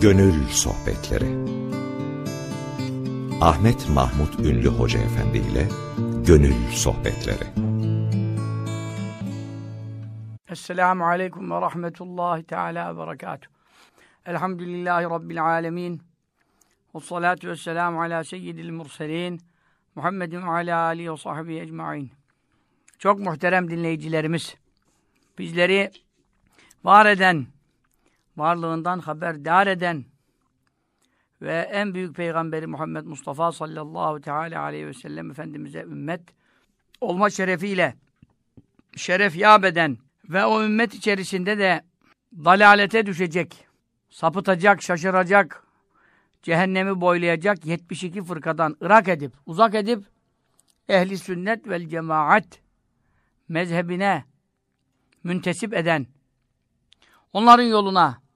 Gönül Sohbetleri Ahmet Mahmut Ünlü Hoca Efendi ile Gönül Sohbetleri Esselamu Aleyküm ve Rahmetullahi Teala ve Berekatuhu. Elhamdülillahi Rabbil Alemin. Ve salatu ve selamu ala seyyidil murselin. Muhammedin ve ala alihi ve sahbihi ecma'in. Çok muhterem dinleyicilerimiz, bizleri var eden, varlığından haberdar eden ve en büyük peygamberi Muhammed Mustafa sallallahu teala aleyhi ve sellem Efendimiz'e ümmet olma şerefiyle şeref yâb eden ve o ümmet içerisinde de dalalete düşecek, sapıtacak, şaşıracak, cehennemi boylayacak 72 fırkadan ırak edip, uzak edip ehli sünnet vel cemaat mezhebine müntesip eden, onların yoluna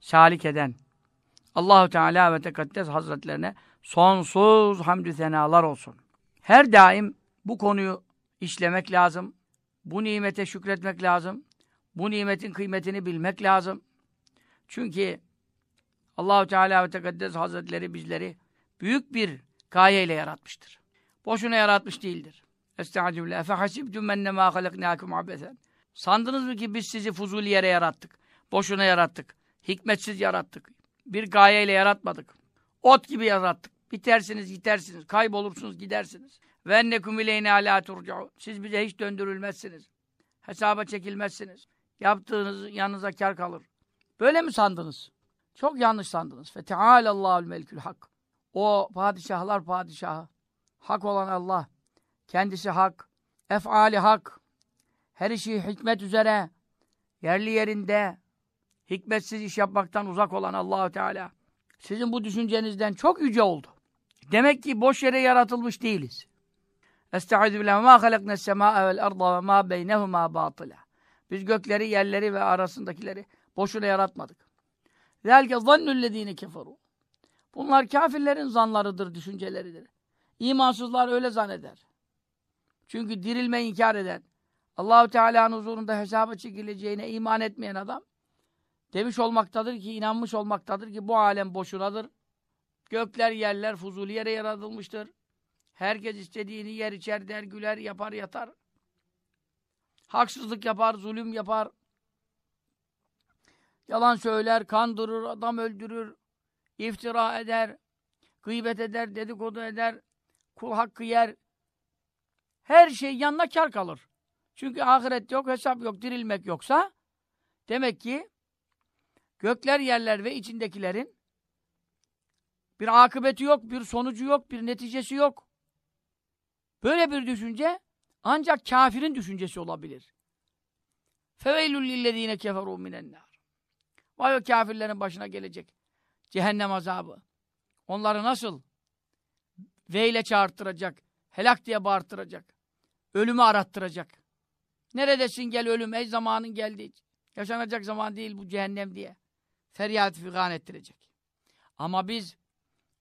salik eden Allahu Teala ve Tekaddes Hazretlerine sonsuz hamdü senalar olsun. Her daim bu konuyu işlemek lazım. Bu nimete şükretmek lazım. Bu nimetin kıymetini bilmek lazım. Çünkü Allahu Teala ve Tekaddes Hazretleri bizleri büyük bir gayeyle yaratmıştır. Boşuna yaratmış değildir. Estağfirullah. Efe hasibtum ennemâ halaknâkum abesen. Sandınız mı ki biz sizi fuzuli yere yarattık? Boşuna yarattık. Hikmetsiz yarattık. Bir gayeyle yaratmadık. Ot gibi yarattık. Bitersiniz, gitersiniz. Kaybolursunuz, gidersiniz. Ve ennekum ileyne alâ turcaun. Siz bize hiç döndürülmezsiniz. Hesaba çekilmezsiniz. Yaptığınız yanınıza kar kalır. Böyle mi sandınız? Çok yanlış sandınız. Feteâlallâhul melkül hak. O padişahlar padişahı. Hak olan Allah. Kendisi hak. Ef'ali hak. Her işi hikmet üzere. Yerli yerinde. Hikmetsiz iş yapmaktan uzak olan Allahu Teala. Sizin bu düşüncenizden çok yüce oldu. Demek ki boş yere yaratılmış değiliz. Estaizu billah ma halakna semâe vel arda ve ma beynehuma batıla. Biz gökleri, yerleri ve arasındakileri boşuna yaratmadık. Zelke zannüllezîne keferû. Bunlar kafirlerin zanlarıdır, düşünceleridir. İmansızlar öyle zanneder. Çünkü dirilme inkar eden, Allahu Teala'nın huzurunda hesaba çekileceğine iman etmeyen adam demiş olmaktadır ki, inanmış olmaktadır ki bu alem boşunadır. Gökler, yerler fuzuli yere yaratılmıştır. Herkes istediğini yer içer, der, güler, yapar, yatar. Haksızlık yapar, zulüm yapar. Yalan söyler, kandırır, adam öldürür, iftira eder, gıybet eder, dedikodu eder, kul hakkı yer. Her şey yanına kar kalır. Çünkü ahiret yok, hesap yok, dirilmek yoksa demek ki gökler, yerler ve içindekilerin bir akıbeti yok, bir sonucu yok, bir neticesi yok. Böyle bir düşünce ancak kafirin düşüncesi olabilir. فَوَيْلُ لِلَّذ۪ينَ كَفَرُوا مِنَ النَّارِ Vay o kafirlerin başına gelecek. Cehennem azabı. Onları nasıl veyle çağırttıracak, helak diye bağırttıracak, ölümü arattıracak. Neredesin gel ölüm, ey zamanın geldi. Yaşanacak zaman değil bu cehennem diye. Feryat figan ettirecek. Ama biz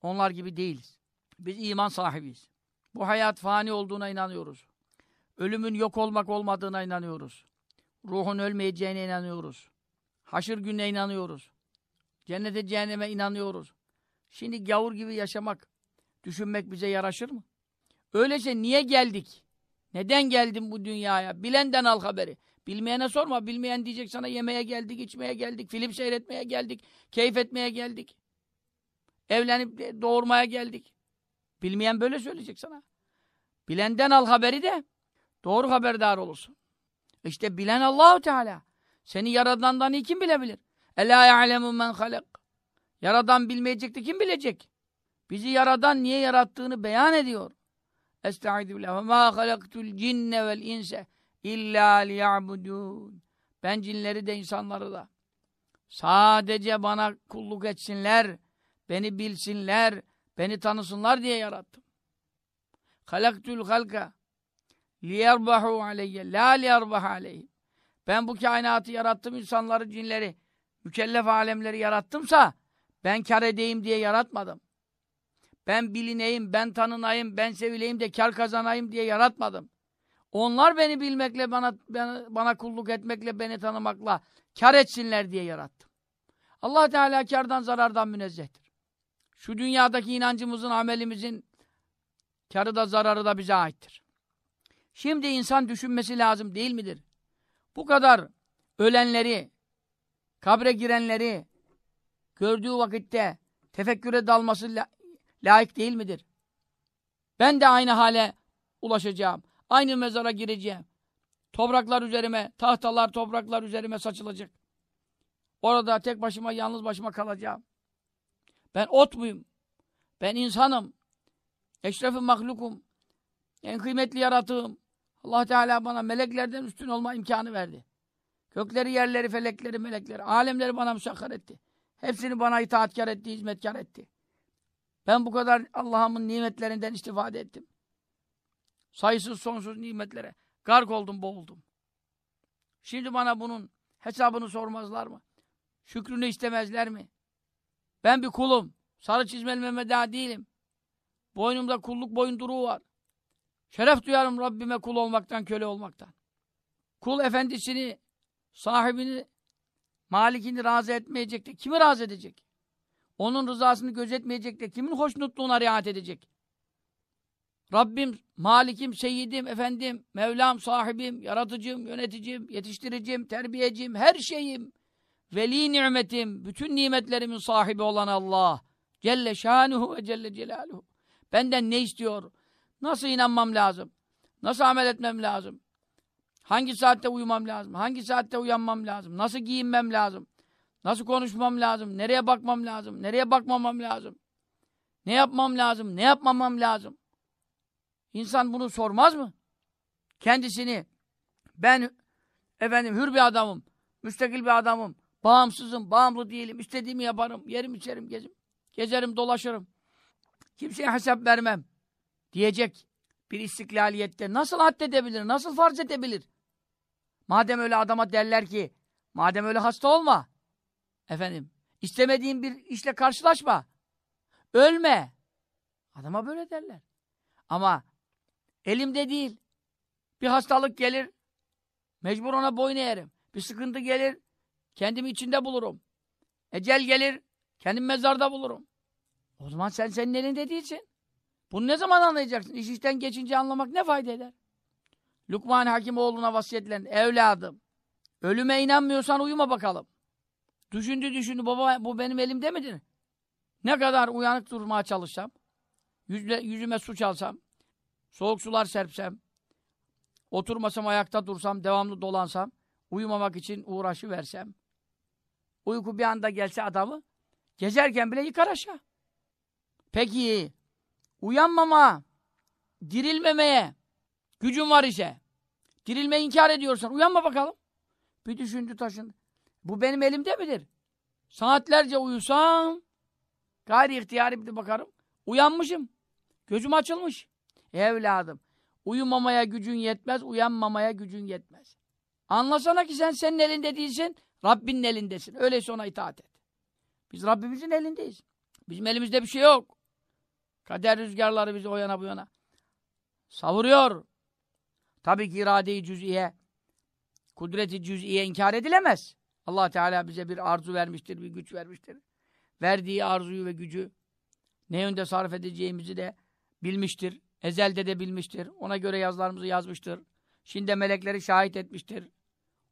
onlar gibi değiliz. Biz iman sahibiyiz. Bu hayat fani olduğuna inanıyoruz. Ölümün yok olmak olmadığına inanıyoruz. Ruhun ölmeyeceğine inanıyoruz. Haşır gününe inanıyoruz. Cennete cehenneme inanıyoruz. Şimdi gavur gibi yaşamak, düşünmek bize yaraşır mı? Öyleyse niye geldik? Neden geldim bu dünyaya? Bilenden al haberi. Bilmeyene sorma. Bilmeyen diyecek sana yemeğe geldik, içmeye geldik, film seyretmeye geldik, keyif etmeye geldik. Evlenip doğurmaya geldik. Bilmeyen böyle söyleyecek sana. Bilenden al haberi de doğru haberdar olursun. İşte bilen Allahu Teala. Seni yaradandan iyi kim bilebilir? Ela ya'lemu men halak. Yaradan bilmeyecekti kim bilecek? Bizi yaradan niye yarattığını beyan ediyor. Estaizu billah. Ma halaktul cinne vel inse illa liya'budun. Ben cinleri de insanları da sadece bana kulluk etsinler, beni bilsinler, beni tanısınlar diye yarattım. Halaktul halka liyerbahu aleyye la liyerbahu aleyhi. Ben bu kainatı yarattım, insanları, cinleri, mükellef alemleri yarattımsa ben kar edeyim diye yaratmadım. Ben bilineyim, ben tanınayım, ben sevileyim de kar kazanayım diye yaratmadım. Onlar beni bilmekle, bana, bana, bana kulluk etmekle, beni tanımakla kar etsinler diye yarattım. Allah Teala kardan zarardan münezzehtir. Şu dünyadaki inancımızın, amelimizin karı da zararı da bize aittir. Şimdi insan düşünmesi lazım değil midir? Bu kadar ölenleri, kabre girenleri gördüğü vakitte tefekküre dalması la layık değil midir? Ben de aynı hale ulaşacağım. Aynı mezara gireceğim. Topraklar üzerime, tahtalar, topraklar üzerime saçılacak. Orada tek başıma, yalnız başıma kalacağım. Ben ot muyum? Ben insanım. Eşref-i mahlukum. En kıymetli yaratığım. Allah Teala bana meleklerden üstün olma imkanı verdi. Gökleri, yerleri, felekleri, melekleri, alemleri bana müsakkar etti. Hepsini bana itaatkar etti, hizmetkar etti. Ben bu kadar Allah'ımın nimetlerinden istifade ettim. Sayısız sonsuz nimetlere gark oldum, boğuldum. Şimdi bana bunun hesabını sormazlar mı? Şükrünü istemezler mi? Ben bir kulum. Sarı çizmeli Mehmet Ağa değilim. Boynumda kulluk boyunduruğu var. Şeref duyarım Rabbime kul olmaktan, köle olmaktan. Kul efendisini, sahibini, malikini razı etmeyecek de kimi razı edecek? Onun rızasını gözetmeyecek de kimin hoşnutluğuna riayet edecek? Rabbim, Malikim, Seyyidim, Efendim, Mevlam, sahibim, yaratıcım, yöneticim, yetiştiricim, terbiyecim, her şeyim, veli nimetim, bütün nimetlerimin sahibi olan Allah. Celle şanuhu ve celle celaluhu. Benden ne istiyor? Nasıl inanmam lazım? Nasıl amel etmem lazım? Hangi saatte uyumam lazım? Hangi saatte uyanmam lazım? Nasıl giyinmem lazım? Nasıl konuşmam lazım? Nereye bakmam lazım? Nereye bakmamam lazım? Ne yapmam lazım? Ne yapmamam lazım? İnsan bunu sormaz mı? Kendisini ben efendim hür bir adamım, müstakil bir adamım, bağımsızım, bağımlı değilim, istediğimi yaparım, yerim içerim, gezim, gezerim, dolaşırım. Kimseye hesap vermem diyecek bir istiklaliyette nasıl haddedebilir, nasıl farz edebilir? Madem öyle adama derler ki, madem öyle hasta olma, efendim, istemediğin bir işle karşılaşma, ölme. Adama böyle derler. Ama elimde değil, bir hastalık gelir, mecbur ona boyun eğerim. Bir sıkıntı gelir, kendimi içinde bulurum. Ecel gelir, kendim mezarda bulurum. O zaman sen senin elinde değilsin. Bunu ne zaman anlayacaksın? İş işten geçince anlamak ne fayda eder? Lukman Hakim oğluna vasiyetlendi. Evladım, ölüme inanmıyorsan uyuma bakalım. Düşündü düşündü, baba bu benim elimde midir? Ne kadar uyanık durmaya çalışsam, yüzüme su çalsam, soğuk sular serpsem, oturmasam, ayakta dursam, devamlı dolansam, uyumamak için uğraşı versem, uyku bir anda gelse adamı, gezerken bile yıkar aşağı. Peki, uyanmama, dirilmemeye gücün var ise, dirilmeyi inkar ediyorsan uyanma bakalım. Bir düşündü taşındı. Bu benim elimde midir? Saatlerce uyusam, gayri ihtiyari bir bakarım, uyanmışım. Gözüm açılmış. Evladım, uyumamaya gücün yetmez, uyanmamaya gücün yetmez. Anlasana ki sen senin elinde değilsin, Rabbinin elindesin. Öyleyse ona itaat et. Biz Rabbimizin elindeyiz. Bizim elimizde bir şey yok. Kader rüzgarları bizi o yana bu yana savuruyor. Tabii ki irade-i cüz'iye, kudreti cüz'iye inkar edilemez. allah Teala bize bir arzu vermiştir, bir güç vermiştir. Verdiği arzuyu ve gücü ne yönde sarf edeceğimizi de bilmiştir. Ezelde de bilmiştir. Ona göre yazılarımızı yazmıştır. Şimdi melekleri şahit etmiştir.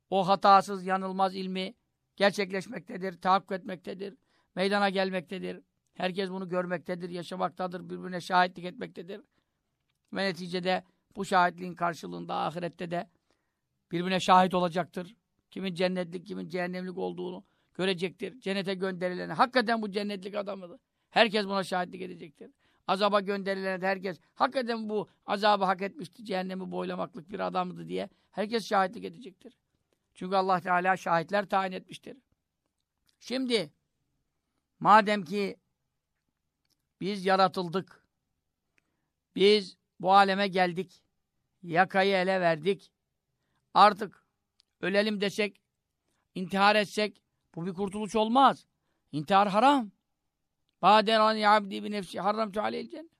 O hatasız, yanılmaz ilmi gerçekleşmektedir, tahakkuk etmektedir, meydana gelmektedir. Herkes bunu görmektedir, yaşamaktadır, birbirine şahitlik etmektedir. Ve neticede bu şahitliğin karşılığında ahirette de birbirine şahit olacaktır. Kimin cennetlik, kimin cehennemlik olduğunu görecektir. Cennete gönderilene, hakikaten bu cennetlik adamıdır. Herkes buna şahitlik edecektir. Azaba gönderilene de herkes, hakikaten bu azabı hak etmişti, cehennemi boylamaklık bir adamdı diye herkes şahitlik edecektir. Çünkü Allah Teala şahitler tayin etmiştir. Şimdi, madem ki biz yaratıldık, biz bu aleme geldik, yakayı ele verdik, artık ölelim desek, intihar etsek, bu bir kurtuluş olmaz. İntihar haram. Baderani abdi bi nefsi harramtu aleyhil cennet.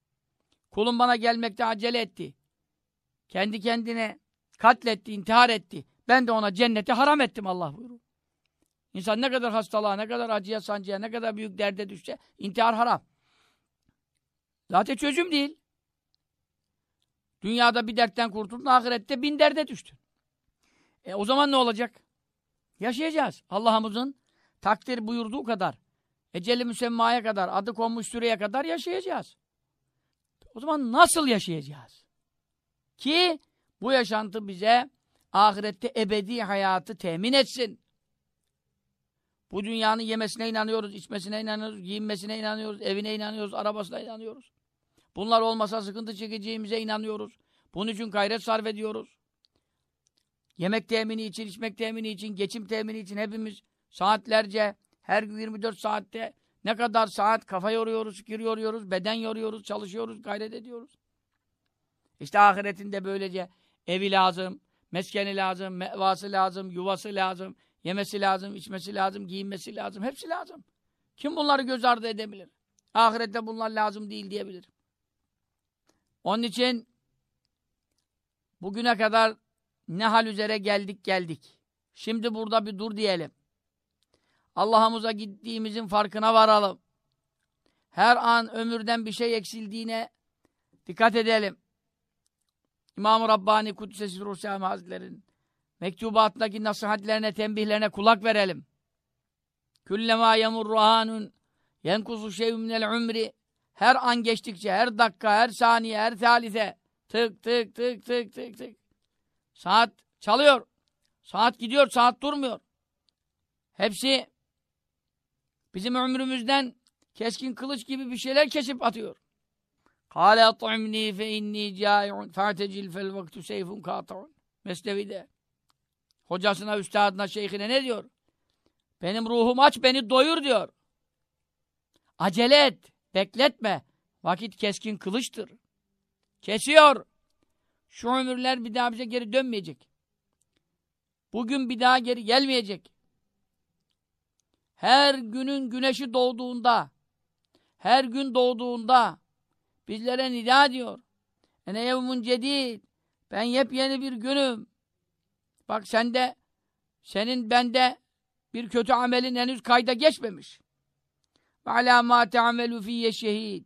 Kulum bana gelmekte acele etti. Kendi kendine katletti, intihar etti. Ben de ona cenneti haram ettim Allah buyuruyor. İnsan ne kadar hastalığa, ne kadar acıya, sancıya, ne kadar büyük derde düşse intihar haram. Zaten çözüm değil. Dünyada bir dertten kurtuldun, ahirette bin derde düştün. E o zaman ne olacak? Yaşayacağız. Allah'ımızın takdir buyurduğu kadar, eceli müsemmaya kadar, adı konmuş süreye kadar yaşayacağız. O zaman nasıl yaşayacağız? Ki bu yaşantı bize ahirette ebedi hayatı temin etsin. Bu dünyanın yemesine inanıyoruz, içmesine inanıyoruz, giyinmesine inanıyoruz, evine inanıyoruz, arabasına inanıyoruz. Bunlar olmasa sıkıntı çekeceğimize inanıyoruz. Bunun için gayret sarf ediyoruz. Yemek temini için, içmek temini için, geçim temini için hepimiz saatlerce, her gün 24 saatte ne kadar saat kafa yoruyoruz, fikir yoruyoruz, beden yoruyoruz, çalışıyoruz, gayret ediyoruz. İşte ahiretinde böylece evi lazım, meskeni lazım, mevası lazım, yuvası lazım, yemesi lazım, içmesi lazım, giyinmesi lazım, hepsi lazım. Kim bunları göz ardı edebilir? Ahirette bunlar lazım değil diyebilir. Onun için bugüne kadar ne hal üzere geldik geldik. Şimdi burada bir dur diyelim. Allah'ımıza gittiğimizin farkına varalım. Her an ömürden bir şey eksildiğine dikkat edelim. İmam-ı Rabbani Kuddisesi Ruhsâmi Hazretleri'nin mektubatındaki nasihatlerine, tembihlerine kulak verelim. Küllemâ yemurru anun yenkusu şeyhü minel umri her an geçtikçe, her dakika, her saniye, her thalithe tık tık tık tık tık tık saat çalıyor. Saat gidiyor, saat durmuyor. Hepsi bizim ömrümüzden keskin kılıç gibi bir şeyler kesip atıyor. Kâle at'imni fe inni câi'un fe'tecil fel vaktu seyfun kâta'un. Mesnevi'de. Hocasına, üstadına, şeyhine ne diyor? Benim ruhum aç, beni doyur diyor. Acele et, bekletme. Vakit keskin kılıçtır. Kesiyor. Şu ömürler bir daha bize geri dönmeyecek. Bugün bir daha geri gelmeyecek. Her günün güneşi doğduğunda, her gün doğduğunda bizlere nida diyor. Ene yevmun cedid. Ben yepyeni bir günüm. Bak sende, senin bende bir kötü amelin henüz kayda geçmemiş. Ve alâ mâ te'amelu fiyye şehid.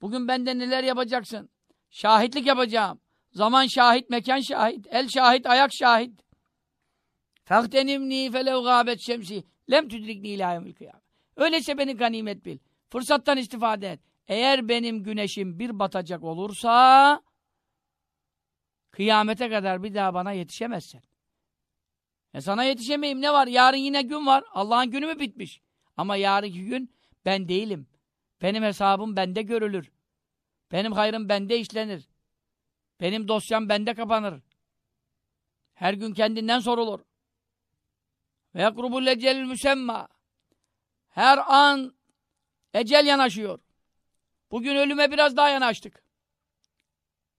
Bugün bende neler yapacaksın? Şahitlik yapacağım. Zaman şahit, mekan şahit, el şahit, ayak şahit. Fehtenimni felev gâbet şemsi. Lem tüdrikni ilâ yevmil kıyamet. Öyleyse beni ganimet bil. Fırsattan istifade et. Eğer benim güneşim bir batacak olursa kıyamete kadar bir daha bana yetişemezsin. E sana yetişemeyim ne var? Yarın yine gün var. Allah'ın günü mü bitmiş? Ama yarınki gün ben değilim. Benim hesabım bende görülür. Benim hayrım bende işlenir. Benim dosyam bende kapanır. Her gün kendinden sorulur. Ve yakrubul ecel müsemma. Her an ecel yanaşıyor. Bugün ölüme biraz daha yanaştık.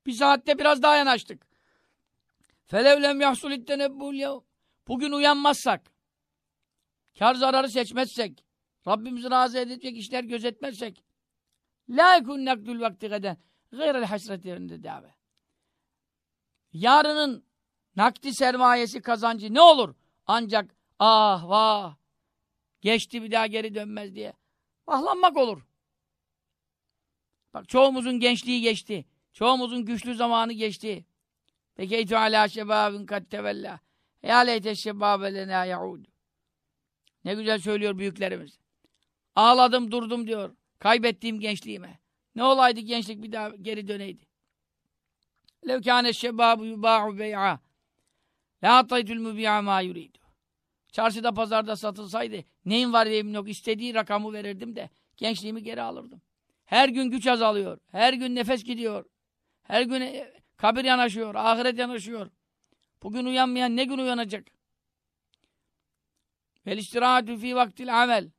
Bir saatte biraz daha yanaştık. Felevlem yahsul ittenebbul yevm. Bugün uyanmazsak, kar zararı seçmezsek, Rabbimizi razı edecek işler gözetmezsek, la yekun nakdül vakti geden gayrel hasreti önünde dave. Yarının nakdi sermayesi kazancı ne olur? Ancak ah vah geçti bir daha geri dönmez diye vahlanmak olur. Bak çoğumuzun gençliği geçti. Çoğumuzun güçlü zamanı geçti. Pekeytü alâ şebâbin kat tevellâ. Ya leyte şebâbe lenâ yaud. Ne güzel söylüyor büyüklerimiz. Ağladım durdum diyor. Kaybettiğim gençliğime. Ne olaydı gençlik bir daha geri döneydi. Lev kâne şebâbu yubâ'u bey'a. La ataytül mübi'a mâ yuridu. Çarşıda pazarda satılsaydı neyin var diyeyim yok istediği rakamı verirdim de gençliğimi geri alırdım. Her gün güç azalıyor. Her gün nefes gidiyor. Her gün e, kabir yanaşıyor. Ahiret yanaşıyor. Bugün uyanmayan ne gün uyanacak? Vel istirahatu fi vaktil amel.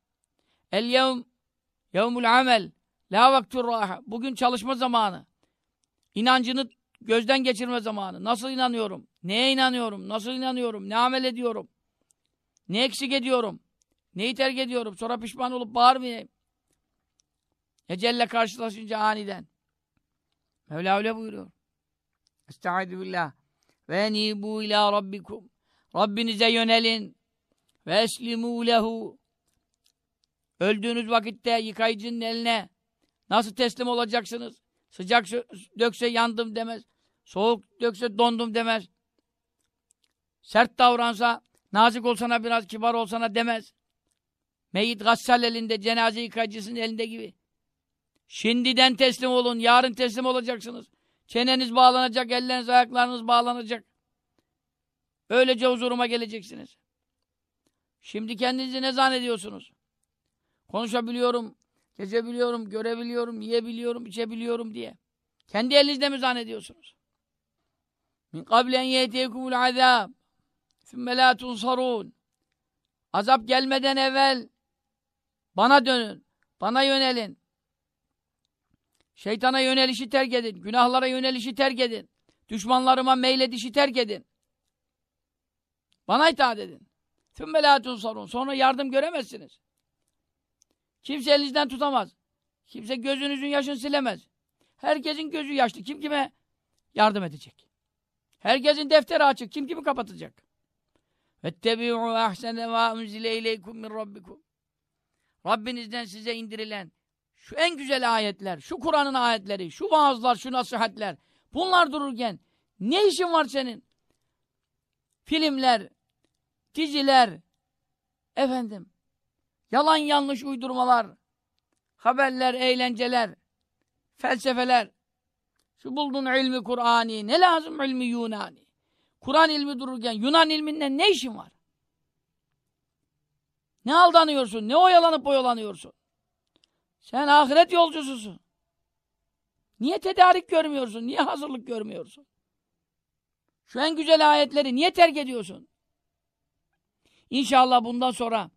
El yevm yevmul amel. La vaktur raha. Bugün çalışma zamanı. İnancını gözden geçirme zamanı. Nasıl inanıyorum? Neye inanıyorum? Nasıl inanıyorum? Ne amel ediyorum? Ne eksik ediyorum? Neyi terk ediyorum? Sonra pişman olup bağırmayayım. Ecelle karşılaşınca aniden. Mevla öyle buyuruyor. Estaizu billah. Ve nibu ila rabbikum. Rabbinize yönelin. ve eslimu lehu öldüğünüz vakitte yıkayıcının eline nasıl teslim olacaksınız? Sıcak dökse yandım demez. Soğuk dökse dondum demez. Sert davransa, nazik olsana biraz kibar olsana demez. Meyit gassal elinde, cenaze yıkayıcısının elinde gibi. Şimdiden teslim olun, yarın teslim olacaksınız. Çeneniz bağlanacak, elleriniz, ayaklarınız bağlanacak. Öylece huzuruma geleceksiniz. Şimdi kendinizi ne zannediyorsunuz? Konuşabiliyorum, gezebiliyorum, görebiliyorum, yiyebiliyorum, içebiliyorum diye. Kendi elinizde mi zannediyorsunuz? Min kablen yetekumul azab sümme la tunsarun Azap gelmeden evvel bana dönün, bana yönelin. Şeytana yönelişi terk edin, günahlara yönelişi terk edin. Düşmanlarıma meyledişi terk edin. Bana itaat edin. Sümme la tunsarun. Sonra yardım göremezsiniz. Kimse elinizden tutamaz. Kimse gözünüzün yaşını silemez. Herkesin gözü yaşlı. Kim kime yardım edecek? Herkesin defteri açık. Kim kimi kapatacak? Vettebi'u ahsene ma unzile ileykum min rabbikum. Rabbinizden size indirilen şu en güzel ayetler, şu Kur'an'ın ayetleri, şu vaazlar, şu nasihatler. Bunlar dururken ne işin var senin? Filmler, diziler, efendim, yalan yanlış uydurmalar, haberler, eğlenceler, felsefeler, şu bulduğun ilmi Kur'ani, ne lazım ilmi Yunani? Kur'an ilmi dururken Yunan ilminden ne işin var? Ne aldanıyorsun? Ne oyalanıp oyalanıyorsun? Sen ahiret yolcususun. Niye tedarik görmüyorsun? Niye hazırlık görmüyorsun? Şu en güzel ayetleri niye terk ediyorsun? İnşallah bundan sonra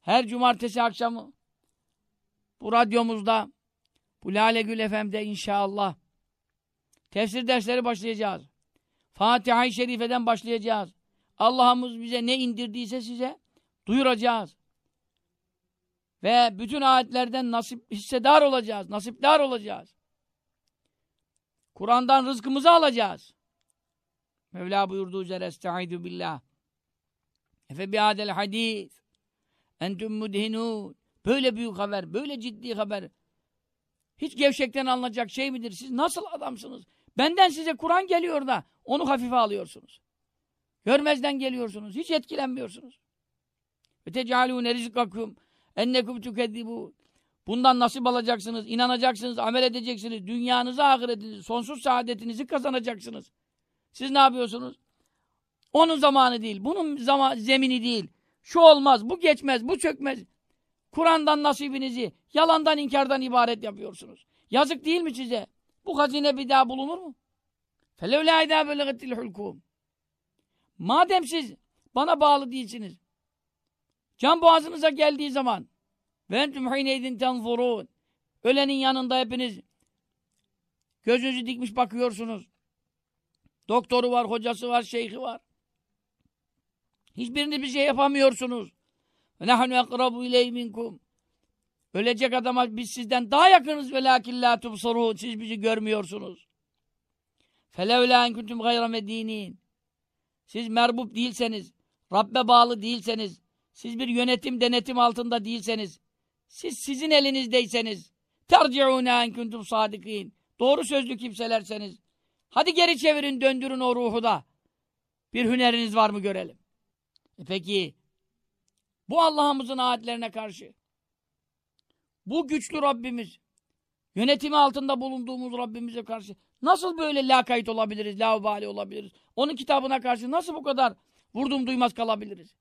her cumartesi akşamı bu radyomuzda bu Lale Gül FM'de inşallah tefsir dersleri başlayacağız. Fatiha-i Şerife'den başlayacağız. Allah'ımız bize ne indirdiyse size duyuracağız. Ve bütün ayetlerden nasip hissedar olacağız, nasipler olacağız. Kur'an'dan rızkımızı alacağız. Mevla buyurduğu üzere estaizu billah. Efe biadel hadis entüm mudhinun. Böyle büyük haber, böyle ciddi haber. Hiç gevşekten alınacak şey midir? Siz nasıl adamsınız? Benden size Kur'an geliyor da onu hafife alıyorsunuz. Görmezden geliyorsunuz. Hiç etkilenmiyorsunuz. Ve tecalûne rizkakum ennekum tükeddibûn. Bundan nasip alacaksınız, inanacaksınız, amel edeceksiniz. Dünyanızı, ahiretinizi, sonsuz saadetinizi kazanacaksınız. Siz ne yapıyorsunuz? Onun zamanı değil, bunun zaman, zemini değil. Şu olmaz, bu geçmez, bu çökmez. Kur'an'dan nasibinizi yalandan, inkardan ibaret yapıyorsunuz. Yazık değil mi size? Bu hazine bir daha bulunur mu? فَلَوْلَا اِذَا بَلَغَتِ الْحُلْكُمْ Madem siz bana bağlı değilsiniz, can boğazınıza geldiği zaman وَاَنْتُمْ حِينَيْدٍ تَنْظُرُونَ Ölenin yanında hepiniz gözünüzü dikmiş bakıyorsunuz. Doktoru var, hocası var, şeyhi var. Hiçbiriniz bir şey yapamıyorsunuz. وَنَحْنُ اَقْرَبُ اِلَيْهِ مِنْكُمْ Ölecek adama biz sizden daha yakınız ve lakin la tubsarun. Siz bizi görmüyorsunuz. En kuntum gayra medinin. Siz merbub değilseniz, Rabbe bağlı değilseniz, siz bir yönetim denetim altında değilseniz, siz sizin elinizdeyseniz, en kuntum sadikin. Doğru sözlü kimselerseniz, hadi geri çevirin, döndürün o ruhu da. Bir hüneriniz var mı görelim. E peki, bu Allah'ımızın ayetlerine karşı, bu güçlü Rabbimiz, yönetimi altında bulunduğumuz Rabbimize karşı nasıl böyle lakayt olabiliriz, laubali olabiliriz? Onun kitabına karşı nasıl bu kadar vurdum duymaz kalabiliriz?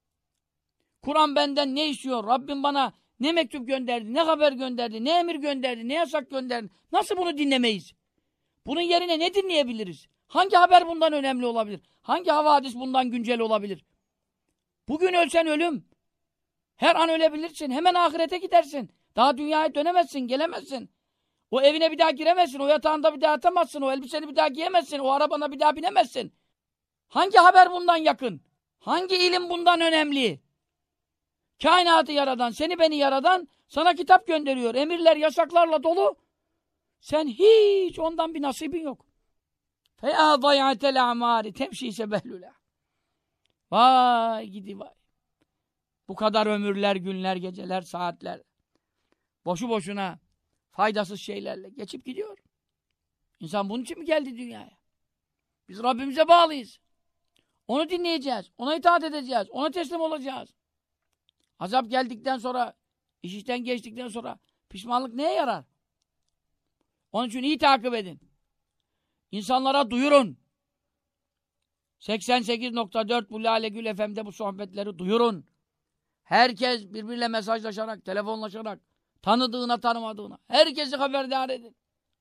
Kur'an benden ne istiyor? Rabbim bana ne mektup gönderdi, ne haber gönderdi, ne emir gönderdi, ne yasak gönderdi? Nasıl bunu dinlemeyiz? Bunun yerine ne dinleyebiliriz? Hangi haber bundan önemli olabilir? Hangi havadis bundan güncel olabilir? Bugün ölsen ölüm. Her an ölebilirsin. Hemen ahirete gidersin. Daha dünyaya dönemezsin, gelemezsin. O evine bir daha giremezsin, o yatağında bir daha yatamazsın, o elbiseni bir daha giyemezsin, o arabana bir daha binemezsin. Hangi haber bundan yakın? Hangi ilim bundan önemli? Kainatı yaradan, seni beni yaradan sana kitap gönderiyor. Emirler, yasaklarla dolu. Sen hiç ondan bir nasibin yok. Feya zayatel amari temşise behlüle. Vay gidi vay. Bu kadar ömürler, günler, geceler, saatler. Boşu boşuna faydasız şeylerle geçip gidiyor. İnsan bunun için mi geldi dünyaya? Biz Rabbimize bağlıyız. Onu dinleyeceğiz. Ona itaat edeceğiz. Ona teslim olacağız. Azap geldikten sonra, iş işten geçtikten sonra pişmanlık neye yarar? Onun için iyi takip edin. İnsanlara duyurun. 88.4 bu Lale Gül FM'de bu sohbetleri duyurun. Herkes birbiriyle mesajlaşarak, telefonlaşarak, tanıdığına tanımadığına, herkesi haberdar edin.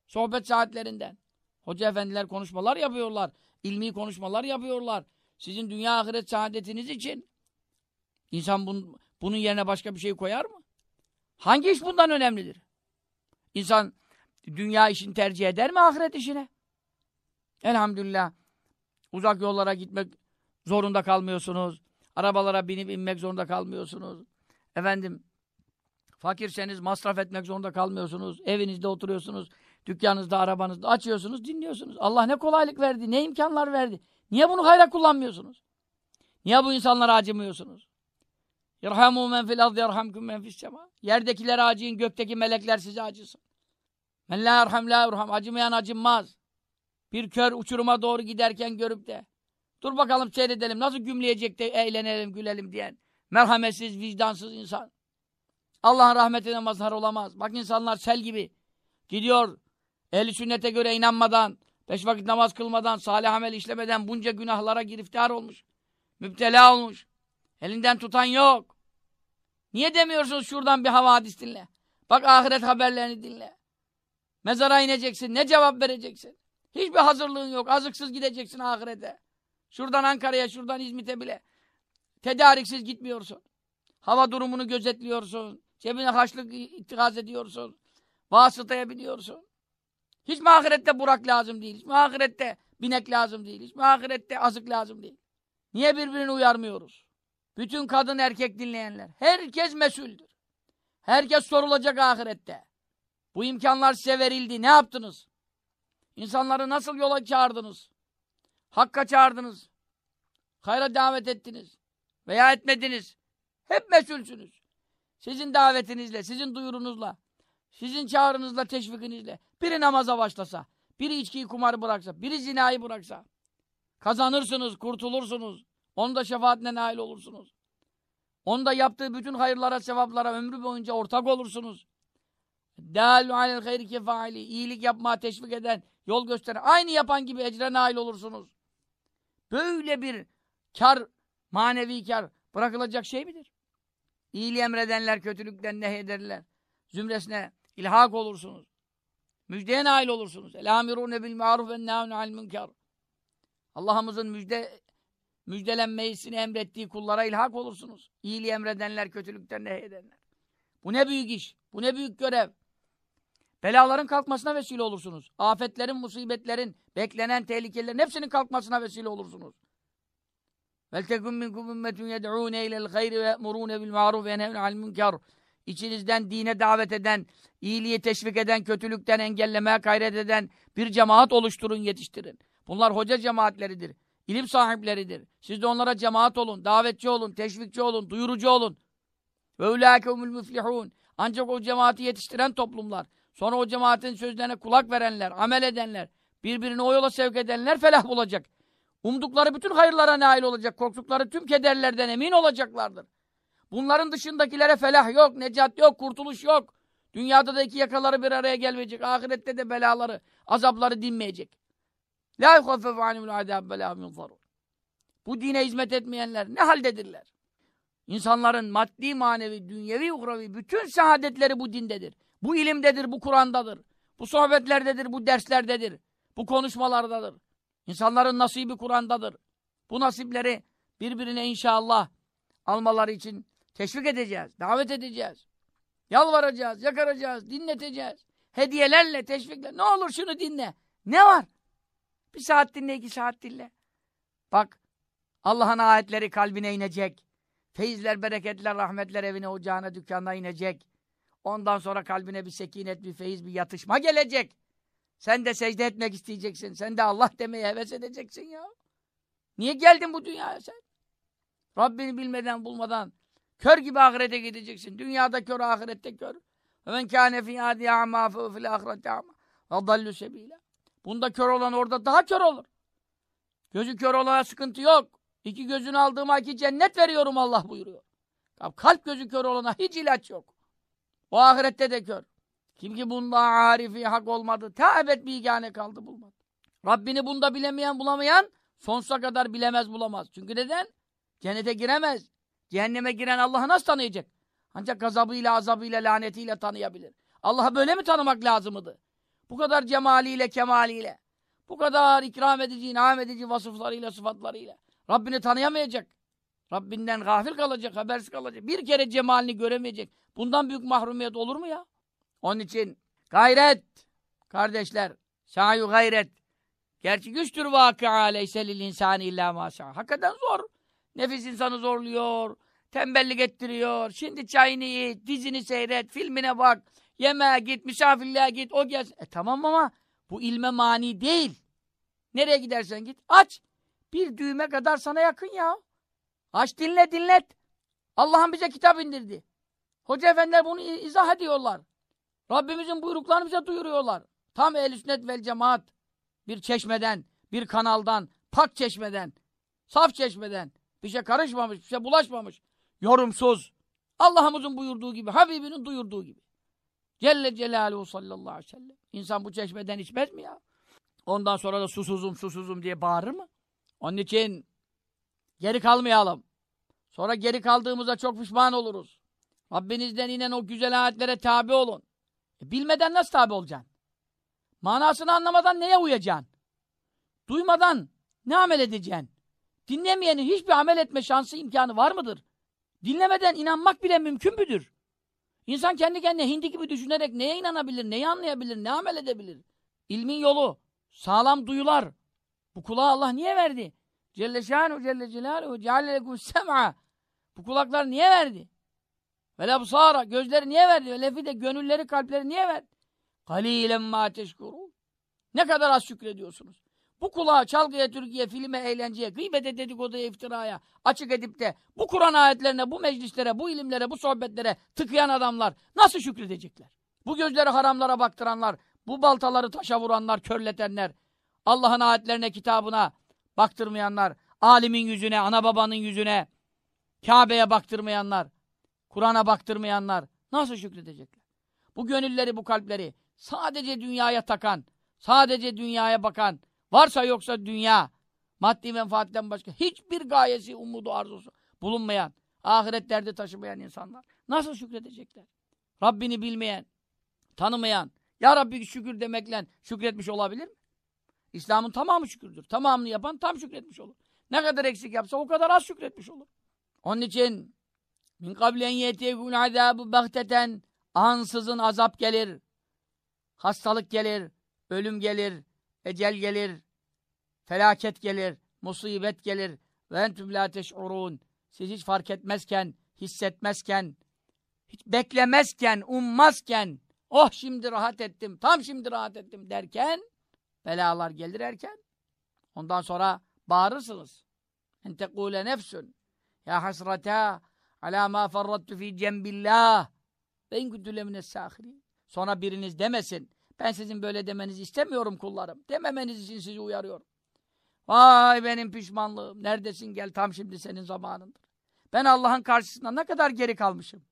Sohbet saatlerinden. Hoca efendiler konuşmalar yapıyorlar. ilmi konuşmalar yapıyorlar. Sizin dünya ahiret saadetiniz için. İnsan bun, bunun yerine başka bir şey koyar mı? Hangi iş bundan önemlidir? İnsan dünya işini tercih eder mi ahiret işine? Elhamdülillah. Uzak yollara gitmek zorunda kalmıyorsunuz. Arabalara binip inmek zorunda kalmıyorsunuz. Efendim, fakirseniz masraf etmek zorunda kalmıyorsunuz. Evinizde oturuyorsunuz. Dükkanınızda, arabanızda açıyorsunuz, dinliyorsunuz. Allah ne kolaylık verdi, ne imkanlar verdi. Niye bunu hayra kullanmıyorsunuz? Niye bu insanlara acımıyorsunuz? Yerhamu men fil ardı yerhamkum men fis sema. Yerdekiler acıyın, gökteki melekler size acısın. Men la yerham la yerham. Acımayan acınmaz. Bir kör uçuruma doğru giderken görüp de dur bakalım seyredelim nasıl gümleyecek de eğlenelim gülelim diyen merhametsiz, vicdansız insan. Allah'ın rahmetine mazhar olamaz. Bak insanlar sel gibi gidiyor ehli sünnete göre inanmadan, beş vakit namaz kılmadan, salih amel işlemeden bunca günahlara giriftar olmuş. Müptela olmuş. Elinden tutan yok. Niye demiyorsunuz şuradan bir havadis dinle. Bak ahiret haberlerini dinle. Mezara ineceksin. Ne cevap vereceksin? Hiçbir hazırlığın yok. Azıksız gideceksin ahirete. Şuradan Ankara'ya, şuradan İzmit'e bile. Tedariksiz gitmiyorsun. Hava durumunu gözetliyorsun. Cebine haçlık ittikaz ediyorsun. Vasıtaya biniyorsun. Hiç mi burak lazım değil? Hiç mi binek lazım değil? Hiç mi azık lazım değil? Niye birbirini uyarmıyoruz? Bütün kadın erkek dinleyenler. Herkes mesuldür. Herkes sorulacak ahirette. Bu imkanlar size verildi. Ne yaptınız? İnsanları nasıl yola çağırdınız? Hakka çağırdınız. Hayra davet ettiniz. Veya etmediniz. Hep mesulsünüz. Sizin davetinizle, sizin duyurunuzla, sizin çağrınızla, teşvikinizle biri namaza başlasa, biri içkiyi kumarı bıraksa, biri zinayı bıraksa kazanırsınız, kurtulursunuz. Onun da şefaatine nail olursunuz. Onun da yaptığı bütün hayırlara, sevaplara ömrü boyunca ortak olursunuz. Dâlu alel hayri kefaili. İyilik yapmaya teşvik eden, yol gösteren, aynı yapan gibi ecre nail olursunuz. Böyle bir kar, manevi kar bırakılacak şey midir? İyiliği emredenler, kötülükten nehyederler. Zümresine ilhak olursunuz. Müjdeye nail olursunuz. Elâmirûne bil ma'ruf ve nâhûne al münkar. Allah'ımızın müjde müjdelenmesini emrettiği kullara ilhak olursunuz. İyiliği emredenler, kötülükten nehyederler. Bu ne büyük iş. Bu ne büyük görev. Belaların kalkmasına vesile olursunuz. Afetlerin, musibetlerin, beklenen tehlikelerin hepsinin kalkmasına vesile olursunuz. وَلْتَكُمْ مِنْكُمْ اُمَّةٌ يَدْعُونَ اِلَى الْخَيْرِ وَيَأْمُرُونَ بِالْمَعْرُوفِ وَيَنْهَوْنَ عَنِ الْمُنْكَرِ İçinizden dine davet eden, iyiliği teşvik eden, kötülükten engellemeye gayret eden bir cemaat oluşturun, yetiştirin. Bunlar hoca cemaatleridir, ilim sahipleridir. Siz de onlara cemaat olun, davetçi olun, teşvikçi olun, duyurucu olun. Ve ulâkehumul müflihûn. Ancak o cemaati yetiştiren toplumlar, sonra o cemaatin sözlerine kulak verenler, amel edenler, birbirini o yola sevk edenler felah bulacak. Umdukları bütün hayırlara nail olacak, korktukları tüm kederlerden emin olacaklardır. Bunların dışındakilere felah yok, necat yok, kurtuluş yok. Dünyada da iki yakaları bir araya gelmeyecek, ahirette de belaları, azapları dinmeyecek. La yuhaffefu animul adab ve la Bu dine hizmet etmeyenler ne haldedirler? İnsanların maddi, manevi, dünyevi, uhravi bütün saadetleri bu dindedir. Bu ilimdedir, bu Kur'an'dadır. Bu sohbetlerdedir, bu derslerdedir. Bu konuşmalardadır. İnsanların nasibi Kur'an'dadır. Bu nasipleri birbirine inşallah almaları için teşvik edeceğiz, davet edeceğiz. Yalvaracağız, yakaracağız, dinleteceğiz. Hediyelerle, teşvikle. Ne olur şunu dinle. Ne var? Bir saat dinle, iki saat dinle. Bak, Allah'ın ayetleri kalbine inecek. Feyizler, bereketler, rahmetler evine, ocağına, dükkanına inecek. Ondan sonra kalbine bir sekinet, bir feyiz, bir yatışma gelecek. Sen de secde etmek isteyeceksin. Sen de Allah demeye heves edeceksin ya. Niye geldin bu dünyaya sen? Rabbini bilmeden, bulmadan, Kör gibi ahirete gideceksin. Dünyada kör, ahirette kör. Men kâne fî âdî a'mâ fe fil ahireti a'mâ. Ve dallü. Bunda kör olan orada daha kör olur. Gözü kör olana sıkıntı yok. İki gözünü aldığıma iki cennet veriyorum Allah buyuruyor. Kalp gözü kör olana hiç ilaç yok. O ahirette de kör. Kim ki bunda arifi hak olmadı, ta ebed bigane kaldı bulmadı. Rabbini bunda bilemeyen bulamayan sonsuza kadar bilemez bulamaz. Çünkü neden? Cennete giremez. Cehenneme giren Allah'ı nasıl tanıyacak? Ancak gazabıyla, azabıyla, lanetiyle tanıyabilir. Allah'ı böyle mi tanımak lazımdı? Bu kadar cemaliyle, kemaliyle, bu kadar ikram edici, inam edici vasıflarıyla, sıfatlarıyla. Rabbini tanıyamayacak. Rabbinden gafil kalacak, habersiz kalacak. Bir kere cemalini göremeyecek. Bundan büyük mahrumiyet olur mu ya? Onun için gayret, kardeşler, sayu gayret. Gerçi güçtür vakıa leyse lil insani illa masa. Hakikaten zor. Nefis insanı zorluyor, tembellik ettiriyor. Şimdi çayını iç, dizini seyret, filmine bak, yemeğe git, misafirliğe git, o gelsin. E tamam ama bu ilme mani değil. Nereye gidersen git, aç. Bir düğme kadar sana yakın ya. Aç dinle dinlet. Allah'ın bize kitap indirdi. Hoca efendiler bunu izah ediyorlar. Rabbimizin buyruklarını bize duyuruyorlar. Tam ehl sünnet vel cemaat. Bir çeşmeden, bir kanaldan, pak çeşmeden, saf çeşmeden, bir şey karışmamış, bir şey bulaşmamış, yorumsuz. Allah'ımızın buyurduğu gibi, Habibinin duyurduğu gibi. Celle Celaluhu sallallahu aleyhi ve sellem. İnsan bu çeşmeden içmez mi ya? Ondan sonra da susuzum, susuzum diye bağırır mı? Onun için geri kalmayalım. Sonra geri kaldığımızda çok pişman oluruz. Rabbinizden inen o güzel ayetlere tabi olun. E, bilmeden nasıl tabi olacaksın? Manasını anlamadan neye uyacaksın? Duymadan ne amel edeceksin? Dinlemeyenin hiçbir amel etme şansı imkanı var mıdır? Dinlemeden inanmak bile mümkün müdür? İnsan kendi kendine hindi gibi düşünerek neye inanabilir, neyi anlayabilir, ne amel edebilir? İlmin yolu, sağlam duyular. Bu kulağı Allah niye verdi? Celle şanu celle celaluhu ceale lekum sem'a. Bu kulaklar niye verdi? Ve lebsara gözleri niye verdi? Ve lefi de gönülleri, kalpleri niye verdi? Kalilen ma teşkurun. Ne kadar az şükrediyorsunuz. Bu kulağı çalgıya, türkiye, filme, eğlenceye, gıybete, dedikoduya, iftiraya açık edip de bu Kur'an ayetlerine, bu meclislere, bu ilimlere, bu sohbetlere tıkayan adamlar nasıl şükredecekler? Bu gözleri haramlara baktıranlar, bu baltaları taşa vuranlar, körletenler, Allah'ın ayetlerine, kitabına baktırmayanlar, alimin yüzüne, ana babanın yüzüne, Kabe'ye baktırmayanlar, Kur'an'a baktırmayanlar nasıl şükredecekler? Bu gönülleri, bu kalpleri sadece dünyaya takan, sadece dünyaya bakan, varsa yoksa dünya, maddi menfaatten başka hiçbir gayesi, umudu, arzusu bulunmayan, ahiret derdi taşımayan insanlar nasıl şükredecekler? Rabbini bilmeyen, tanımayan, Ya Rabbi şükür demekle şükretmiş olabilir mi? İslam'ın tamamı şükürdür. Tamamını yapan tam şükretmiş olur. Ne kadar eksik yapsa o kadar az şükretmiş olur. Onun için min kablen yetiyekûn azâbu bahteten ansızın azap gelir. Hastalık gelir, ölüm gelir, ecel gelir, felaket gelir, musibet gelir. Ve entüm la teş'urûn. Siz hiç fark etmezken, hissetmezken, hiç beklemezken, ummazken, oh şimdi rahat ettim, tam şimdi rahat ettim derken, belalar gelir erken. Ondan sonra bağırırsınız. En tekûle nefsün. Ya hasrata ala ma ferrattu fi cembillah. Ve in kuntu. Sonra biriniz demesin. Ben sizin böyle demenizi istemiyorum kullarım. Dememeniz için sizi uyarıyorum. Vay benim pişmanlığım. Neredesin gel tam şimdi senin zamanındır. Ben Allah'ın karşısında ne kadar geri kalmışım.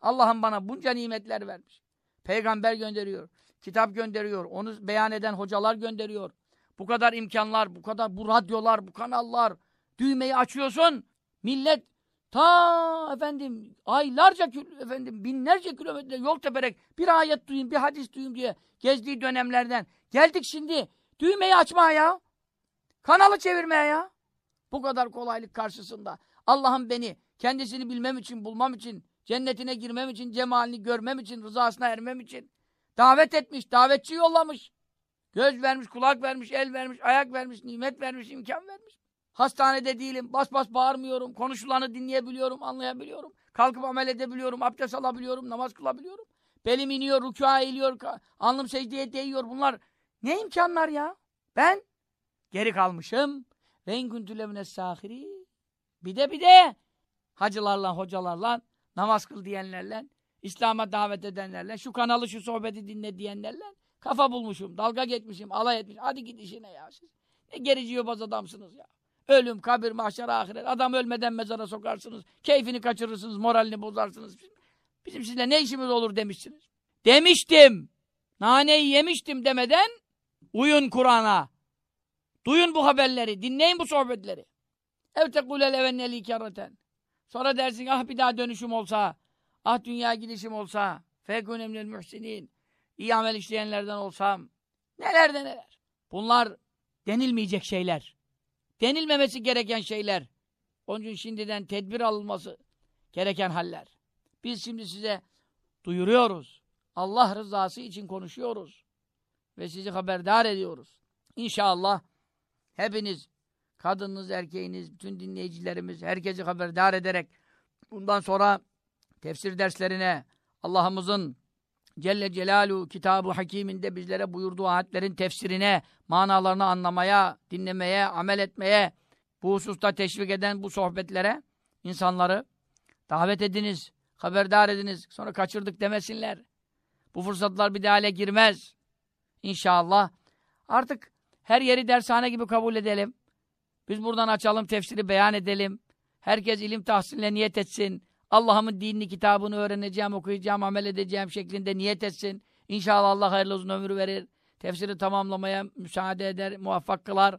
Allah'ım bana bunca nimetler vermiş. Peygamber gönderiyor. Kitap gönderiyor. Onu beyan eden hocalar gönderiyor. Bu kadar imkanlar, bu kadar bu radyolar, bu kanallar. Düğmeyi açıyorsun. Millet ta efendim aylarca efendim binlerce kilometre yol teperek bir ayet duyayım, bir hadis duyayım diye gezdiği dönemlerden geldik şimdi düğmeyi açmaya ya. Kanalı çevirmeye ya. Bu kadar kolaylık karşısında Allah'ım beni kendisini bilmem için, bulmam için, cennetine girmem için, cemalini görmem için, rızasına ermem için davet etmiş, davetçi yollamış. Göz vermiş, kulak vermiş, el vermiş, ayak vermiş, nimet vermiş, imkan vermiş. Hastanede değilim, bas bas bağırmıyorum, konuşulanı dinleyebiliyorum, anlayabiliyorum. Kalkıp amel edebiliyorum, abdest alabiliyorum, namaz kılabiliyorum. Belim iniyor, rükûa eğiliyor, alnım secdeye değiyor. Bunlar ne imkanlar ya? Ben geri kalmışım. Ve in kuntu lemines sâhiri. Bir de bir de hacılarla, hocalarla namaz kıl diyenlerle, İslam'a davet edenlerle, şu kanalı şu sohbeti dinle diyenlerle kafa bulmuşum, dalga geçmişim, alay etmişim. Hadi git işine ya siz. Ne gerici yobaz adamsınız ya. Ölüm, kabir, mahşer, ahiret. Adam ölmeden mezara sokarsınız. Keyfini kaçırırsınız, moralini bozarsınız. Bizim sizinle ne işimiz olur demişsiniz. Demiştim. Naneyi yemiştim demeden uyun Kur'an'a. Duyun bu haberleri, dinleyin bu sohbetleri. Ev tekulel evenneli kerreten. Sonra dersin ah bir daha dönüşüm olsa, ah dünya gidişim olsa, fekun emnil muhsinin, iyi amel işleyenlerden olsam, neler de neler. Bunlar denilmeyecek şeyler. Denilmemesi gereken şeyler. Onun için şimdiden tedbir alınması gereken haller. Biz şimdi size duyuruyoruz. Allah rızası için konuşuyoruz. Ve sizi haberdar ediyoruz. İnşallah hepiniz, kadınınız, erkeğiniz, bütün dinleyicilerimiz, herkesi haberdar ederek bundan sonra tefsir derslerine Allah'ımızın Celle Celaluhu kitabı hakiminde bizlere buyurduğu ayetlerin tefsirine, manalarını anlamaya, dinlemeye, amel etmeye, bu hususta teşvik eden bu sohbetlere insanları davet ediniz, haberdar ediniz. Sonra kaçırdık demesinler. Bu fırsatlar bir daha hale girmez. İnşallah. Artık her yeri dershane gibi kabul edelim. Biz buradan açalım, tefsiri beyan edelim. Herkes ilim tahsiline niyet etsin. Allah'ımın dinini, kitabını öğreneceğim, okuyacağım, amel edeceğim şeklinde niyet etsin. İnşallah Allah hayırlı uzun ömür verir. Tefsiri tamamlamaya müsaade eder, muvaffak kılar.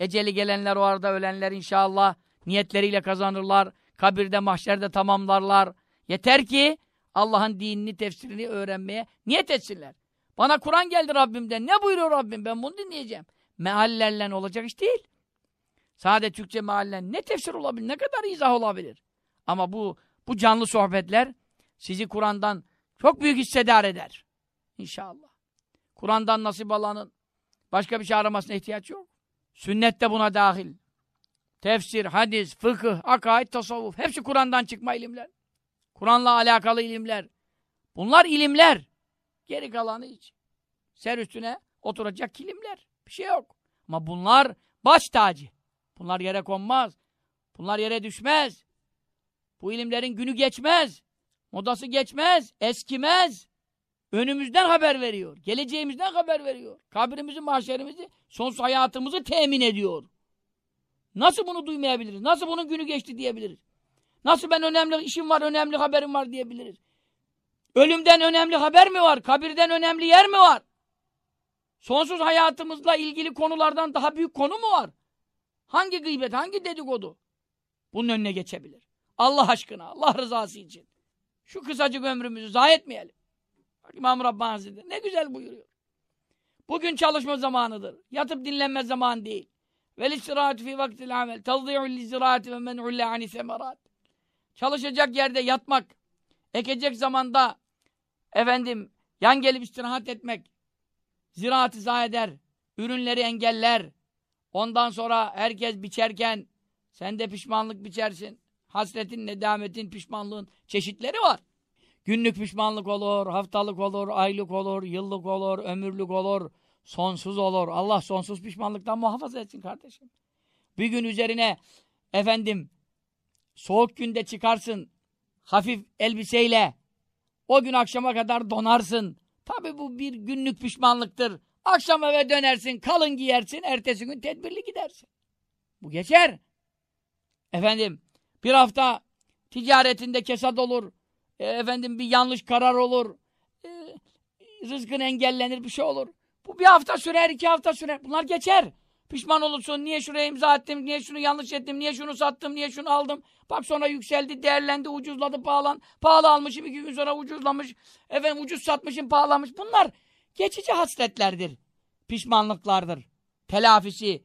Eceli gelenler o arada ölenler inşallah niyetleriyle kazanırlar. Kabirde, mahşerde tamamlarlar. Yeter ki Allah'ın dinini, tefsirini öğrenmeye niyet etsinler. Bana Kur'an geldi Rabbimden. Ne buyuruyor Rabbim? Ben bunu dinleyeceğim. Meallerle olacak iş değil. Sade Türkçe meallen ne tefsir olabilir? Ne kadar izah olabilir? Ama bu bu canlı sohbetler sizi Kur'an'dan çok büyük hissedar eder. İnşallah. Kur'an'dan nasip alanın başka bir şey aramasına ihtiyaç yok. Sünnet de buna dahil. Tefsir, hadis, fıkıh, akaid, tasavvuf. Hepsi Kur'an'dan çıkma ilimler. Kur'an'la alakalı ilimler. Bunlar ilimler. Geri kalanı hiç. Ser üstüne oturacak kilimler. Bir şey yok. Ama bunlar baş tacı. Bunlar yere konmaz. Bunlar yere düşmez. Bu ilimlerin günü geçmez. Modası geçmez. Eskimez. Önümüzden haber veriyor. Geleceğimizden haber veriyor. Kabrimizi, mahşerimizi, sonsuz hayatımızı temin ediyor. Nasıl bunu duymayabiliriz? Nasıl bunun günü geçti diyebiliriz? Nasıl ben önemli işim var, önemli haberim var diyebiliriz? Ölümden önemli haber mi var? Kabirden önemli yer mi var? Sonsuz hayatımızla ilgili konulardan daha büyük konu mu var? Hangi gıybet, hangi dedikodu? Bunun önüne geçebilir. Allah aşkına, Allah rızası için. Şu kısacık ömrümüzü zayi etmeyelim. İmam Rabbani Hazretleri ne güzel buyuruyor. Bugün çalışma zamanıdır. Yatıp dinlenme zamanı değil. Vel istirahatü fi vaktil amel. Tazdi'ul istirahatü ve men'ulle ani semerat. Çalışacak yerde yatmak, ekecek zamanda efendim yan gelip istirahat etmek, ziraatı zayi eder, ürünleri engeller. Ondan sonra herkes biçerken sen de pişmanlık biçersin. Hasretin, nedametin, pişmanlığın çeşitleri var. Günlük pişmanlık olur, haftalık olur, aylık olur, yıllık olur, ömürlük olur, sonsuz olur. Allah sonsuz pişmanlıktan muhafaza etsin kardeşim. Bir gün üzerine efendim soğuk günde çıkarsın hafif elbiseyle o gün akşama kadar donarsın. Tabi bu bir günlük pişmanlıktır. Akşam eve dönersin, kalın giyersin, ertesi gün tedbirli gidersin. Bu geçer. Efendim, bir hafta ticaretinde kesat olur, e, efendim bir yanlış karar olur, e, rızkın engellenir, bir şey olur. Bu bir hafta sürer, iki hafta sürer. Bunlar geçer. Pişman olursun. Niye şuraya imza ettim, niye şunu yanlış ettim, niye şunu sattım, niye şunu aldım. Bak sonra yükseldi, değerlendi, ucuzladı, pahalan. Pahalı almışım, iki gün sonra ucuzlamış. Efendim ucuz satmışım, pahalanmış. Bunlar geçici hasletlerdir. Pişmanlıklardır. Telafisi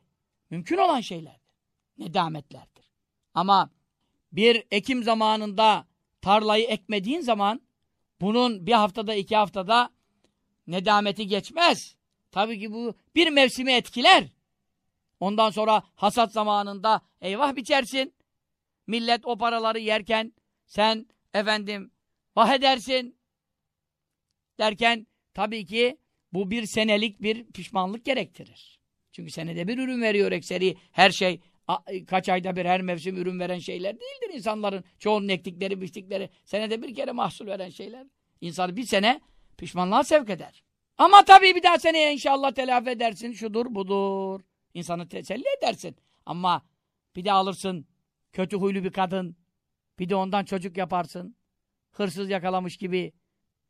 mümkün olan şeylerdir. Nedametlerdir. Ama bir ekim zamanında tarlayı ekmediğin zaman bunun bir haftada, iki haftada nedameti geçmez. Tabii ki bu bir mevsimi etkiler. Ondan sonra hasat zamanında eyvah biçersin. Millet o paraları yerken sen efendim vah edersin. Derken tabii ki bu bir senelik bir pişmanlık gerektirir. Çünkü senede bir ürün veriyor ekseri her şey kaç ayda bir her mevsim ürün veren şeyler değildir insanların. Çoğunun ektikleri, biçtikleri senede bir kere mahsul veren şeyler. İnsanı bir sene pişmanlığa sevk eder. Ama tabii bir daha seneye inşallah telafi edersin. Şudur budur. İnsanı teselli edersin. Ama bir de alırsın kötü huylu bir kadın. Bir de ondan çocuk yaparsın. Hırsız yakalamış gibi.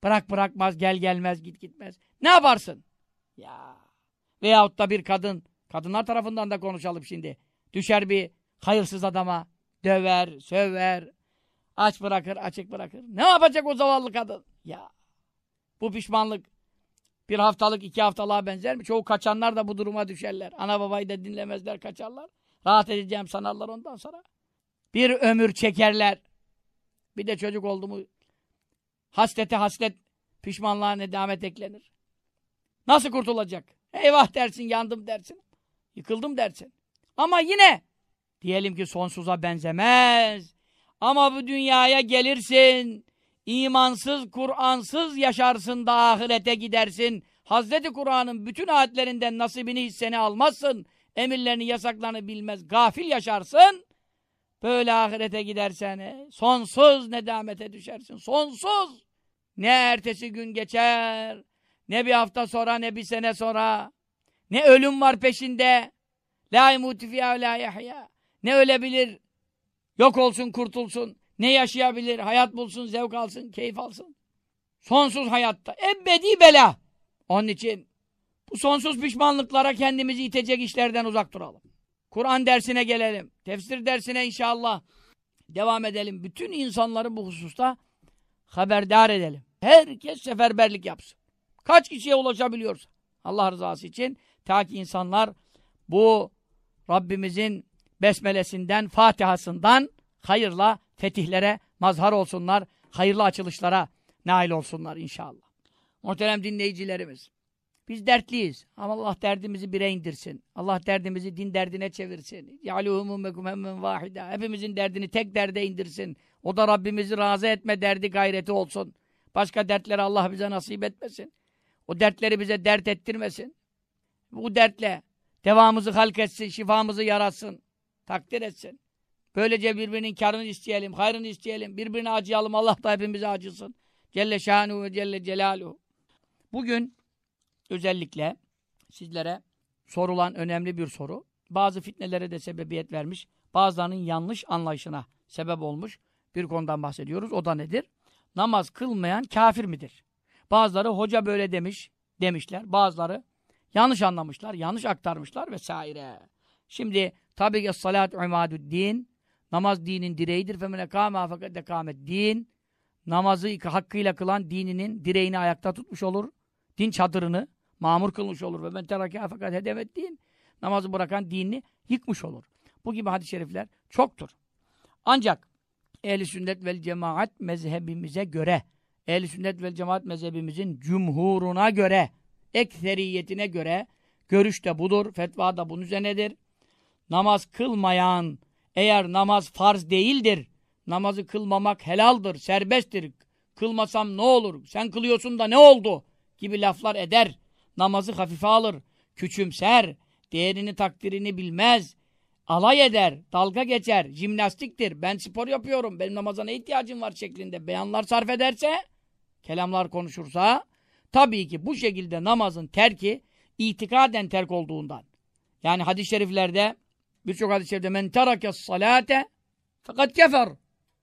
Bırak bırakmaz, gel gelmez, git gitmez. Ne yaparsın? Ya. Veyahut da bir kadın. Kadınlar tarafından da konuşalım şimdi. Düşer bir hayırsız adama. Döver, söver. Aç bırakır, açık bırakır. Ne yapacak o zavallı kadın? Ya. Bu pişmanlık bir haftalık, iki haftalığa benzer mi? Çoğu kaçanlar da bu duruma düşerler. Ana babayı da dinlemezler, kaçarlar. Rahat edeceğim sanarlar ondan sonra. Bir ömür çekerler. Bir de çocuk oldu mu haslete haslet pişmanlığa nedamet eklenir. Nasıl kurtulacak? Eyvah dersin, yandım dersin. Yıkıldım dersin. Ama yine diyelim ki sonsuza benzemez. Ama bu dünyaya gelirsin. imansız, Kur'ansız yaşarsın da ahirete gidersin. Hazreti Kur'an'ın bütün ayetlerinden nasibini hisseni almazsın. Emirlerini, yasaklarını bilmez. Gafil yaşarsın. Böyle ahirete gidersen e, sonsuz nedamete düşersin. Sonsuz. Ne ertesi gün geçer, ne bir hafta sonra, ne bir sene sonra. Ne ölüm var peşinde. La imutu fiyâ la yahya. Ne ölebilir, yok olsun, kurtulsun. Ne yaşayabilir, hayat bulsun, zevk alsın, keyif alsın. Sonsuz hayatta. Ebedi bela. Onun için bu sonsuz pişmanlıklara kendimizi itecek işlerden uzak duralım. Kur'an dersine gelelim. Tefsir dersine inşallah devam edelim. Bütün insanları bu hususta haberdar edelim. Herkes seferberlik yapsın. Kaç kişiye ulaşabiliyorsa. Allah rızası için. Ta ki insanlar bu Rabbimizin besmelesinden, Fatiha'sından hayırla fetihlere mazhar olsunlar. Hayırlı açılışlara nail olsunlar inşallah. Muhterem dinleyicilerimiz. Biz dertliyiz. Ama Allah derdimizi bire indirsin. Allah derdimizi din derdine çevirsin. يَعْلُهُمُمَّكُمْ hemmen vahida. Hepimizin derdini tek derde indirsin. O da Rabbimizi razı etme derdi gayreti olsun. Başka dertleri Allah bize nasip etmesin. O dertleri bize dert ettirmesin. Bu dertle devamımızı halk etsin, şifamızı yaratsın. Takdir etsin. Böylece birbirinin karını isteyelim, hayrını isteyelim. Birbirine acıyalım. Allah da hepimize acısın. Celle şanuhu ve celle celaluhu. Bugün özellikle sizlere sorulan önemli bir soru. Bazı fitnelere de sebebiyet vermiş. Bazılarının yanlış anlayışına sebep olmuş bir konudan bahsediyoruz. O da nedir? Namaz kılmayan kafir midir? Bazıları hoca böyle demiş, demişler. Bazıları yanlış anlamışlar, yanlış aktarmışlar vesaire. Şimdi tabii ki salat din namaz dinin direğidir. Femene kâme fakat kâmet din namazı hakkıyla kılan dininin direğini ayakta tutmuş olur. Din çadırını mamur kılmış olur ve ben terake fakat hedemet din namazı bırakan dinini yıkmış olur. Bu gibi hadis-i şerifler çoktur. Ancak ehl sünnet vel cemaat mezhebimize göre ehl sünnet vel cemaat mezhebimizin cumhuruna göre ekseriyetine göre görüş de budur. Fetva da bunun üzerinedir. Namaz kılmayan eğer namaz farz değildir. Namazı kılmamak helaldir, serbesttir. Kılmasam ne olur? Sen kılıyorsun da ne oldu? Gibi laflar eder. Namazı hafife alır, küçümser, değerini takdirini bilmez, alay eder, dalga geçer, jimnastiktir. Ben spor yapıyorum, benim namaza ne ihtiyacım var şeklinde beyanlar sarf ederse, kelamlar konuşursa, tabii ki bu şekilde namazın terki itikaden terk olduğundan. Yani hadis-i şeriflerde birçok hadis-i şerifte men terake salate fakat kefer.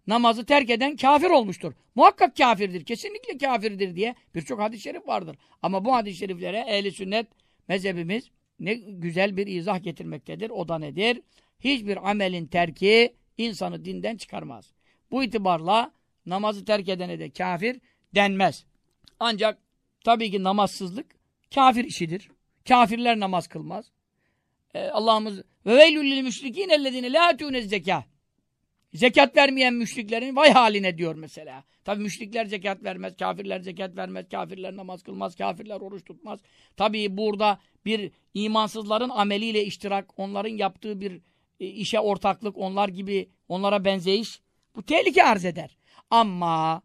Namazı terk eden kafir olmuştur. Muhakkak kafirdir, kesinlikle kafirdir diye birçok hadis-i şerif vardır. Ama bu hadis-i şeriflere ehli sünnet mezhebimiz ne güzel bir izah getirmektedir. O da nedir? Hiçbir amelin terki insanı dinden çıkarmaz. Bu itibarla namazı terk edene de kafir denmez. Ancak tabii ki namazsızlık kafir işidir. Kafirler namaz kılmaz. Ee, Allah'ımız ve veylül lil müşrikîn ellezîne lâ etûnez. Zekat vermeyen müşriklerin vay haline diyor mesela. Tabi müşrikler zekat vermez, kafirler zekat vermez, kafirler namaz kılmaz, kafirler oruç tutmaz. Tabi burada bir imansızların ameliyle iştirak, onların yaptığı bir e, işe ortaklık, onlar gibi, onlara benzeyiş bu tehlike arz eder. Ama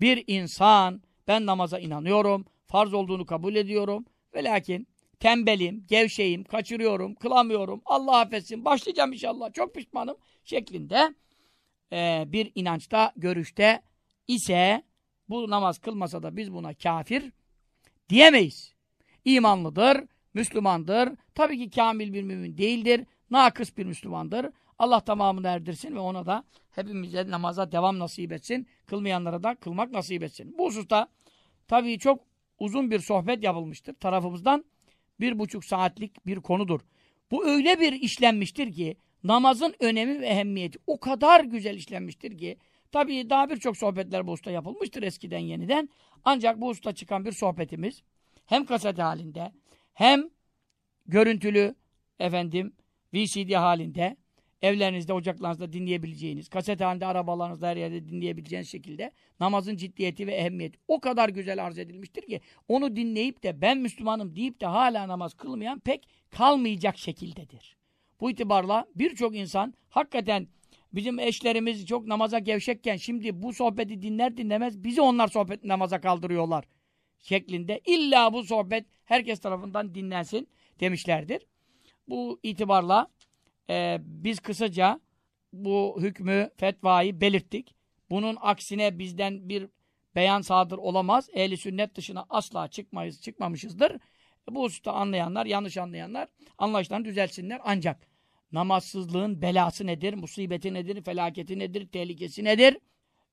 bir insan ben namaza inanıyorum, farz olduğunu kabul ediyorum ve lakin tembelim, gevşeyim, kaçırıyorum, kılamıyorum, Allah affetsin, başlayacağım inşallah, çok pişmanım şeklinde e, bir inançta, görüşte ise bu namaz kılmasa da biz buna kafir diyemeyiz. İmanlıdır, Müslümandır. Tabii ki kamil bir mümin değildir. Nakıs bir Müslümandır. Allah tamamını erdirsin ve ona da hepimize namaza devam nasip etsin. Kılmayanlara da kılmak nasip etsin. Bu hususta tabii çok uzun bir sohbet yapılmıştır tarafımızdan. Bir buçuk saatlik bir konudur. Bu öyle bir işlenmiştir ki namazın önemi ve ehemmiyeti o kadar güzel işlenmiştir ki tabii daha birçok sohbetler bu usta yapılmıştır eskiden yeniden. Ancak bu usta çıkan bir sohbetimiz hem kaset halinde hem görüntülü efendim VCD halinde evlerinizde, ocaklarınızda dinleyebileceğiniz, kaset halinde arabalarınızda her yerde dinleyebileceğiniz şekilde namazın ciddiyeti ve ehemmiyeti o kadar güzel arz edilmiştir ki onu dinleyip de ben Müslümanım deyip de hala namaz kılmayan pek kalmayacak şekildedir. Bu itibarla birçok insan hakikaten bizim eşlerimiz çok namaza gevşekken şimdi bu sohbeti dinler dinlemez bizi onlar sohbet namaza kaldırıyorlar şeklinde illa bu sohbet herkes tarafından dinlensin demişlerdir. Bu itibarla e, biz kısaca bu hükmü, fetvayı belirttik. Bunun aksine bizden bir beyan sadır olamaz. Ehli sünnet dışına asla çıkmayız, çıkmamışızdır. Bu hususta anlayanlar, yanlış anlayanlar anlayışlarını düzelsinler. Ancak namazsızlığın belası nedir, musibeti nedir, felaketi nedir, tehlikesi nedir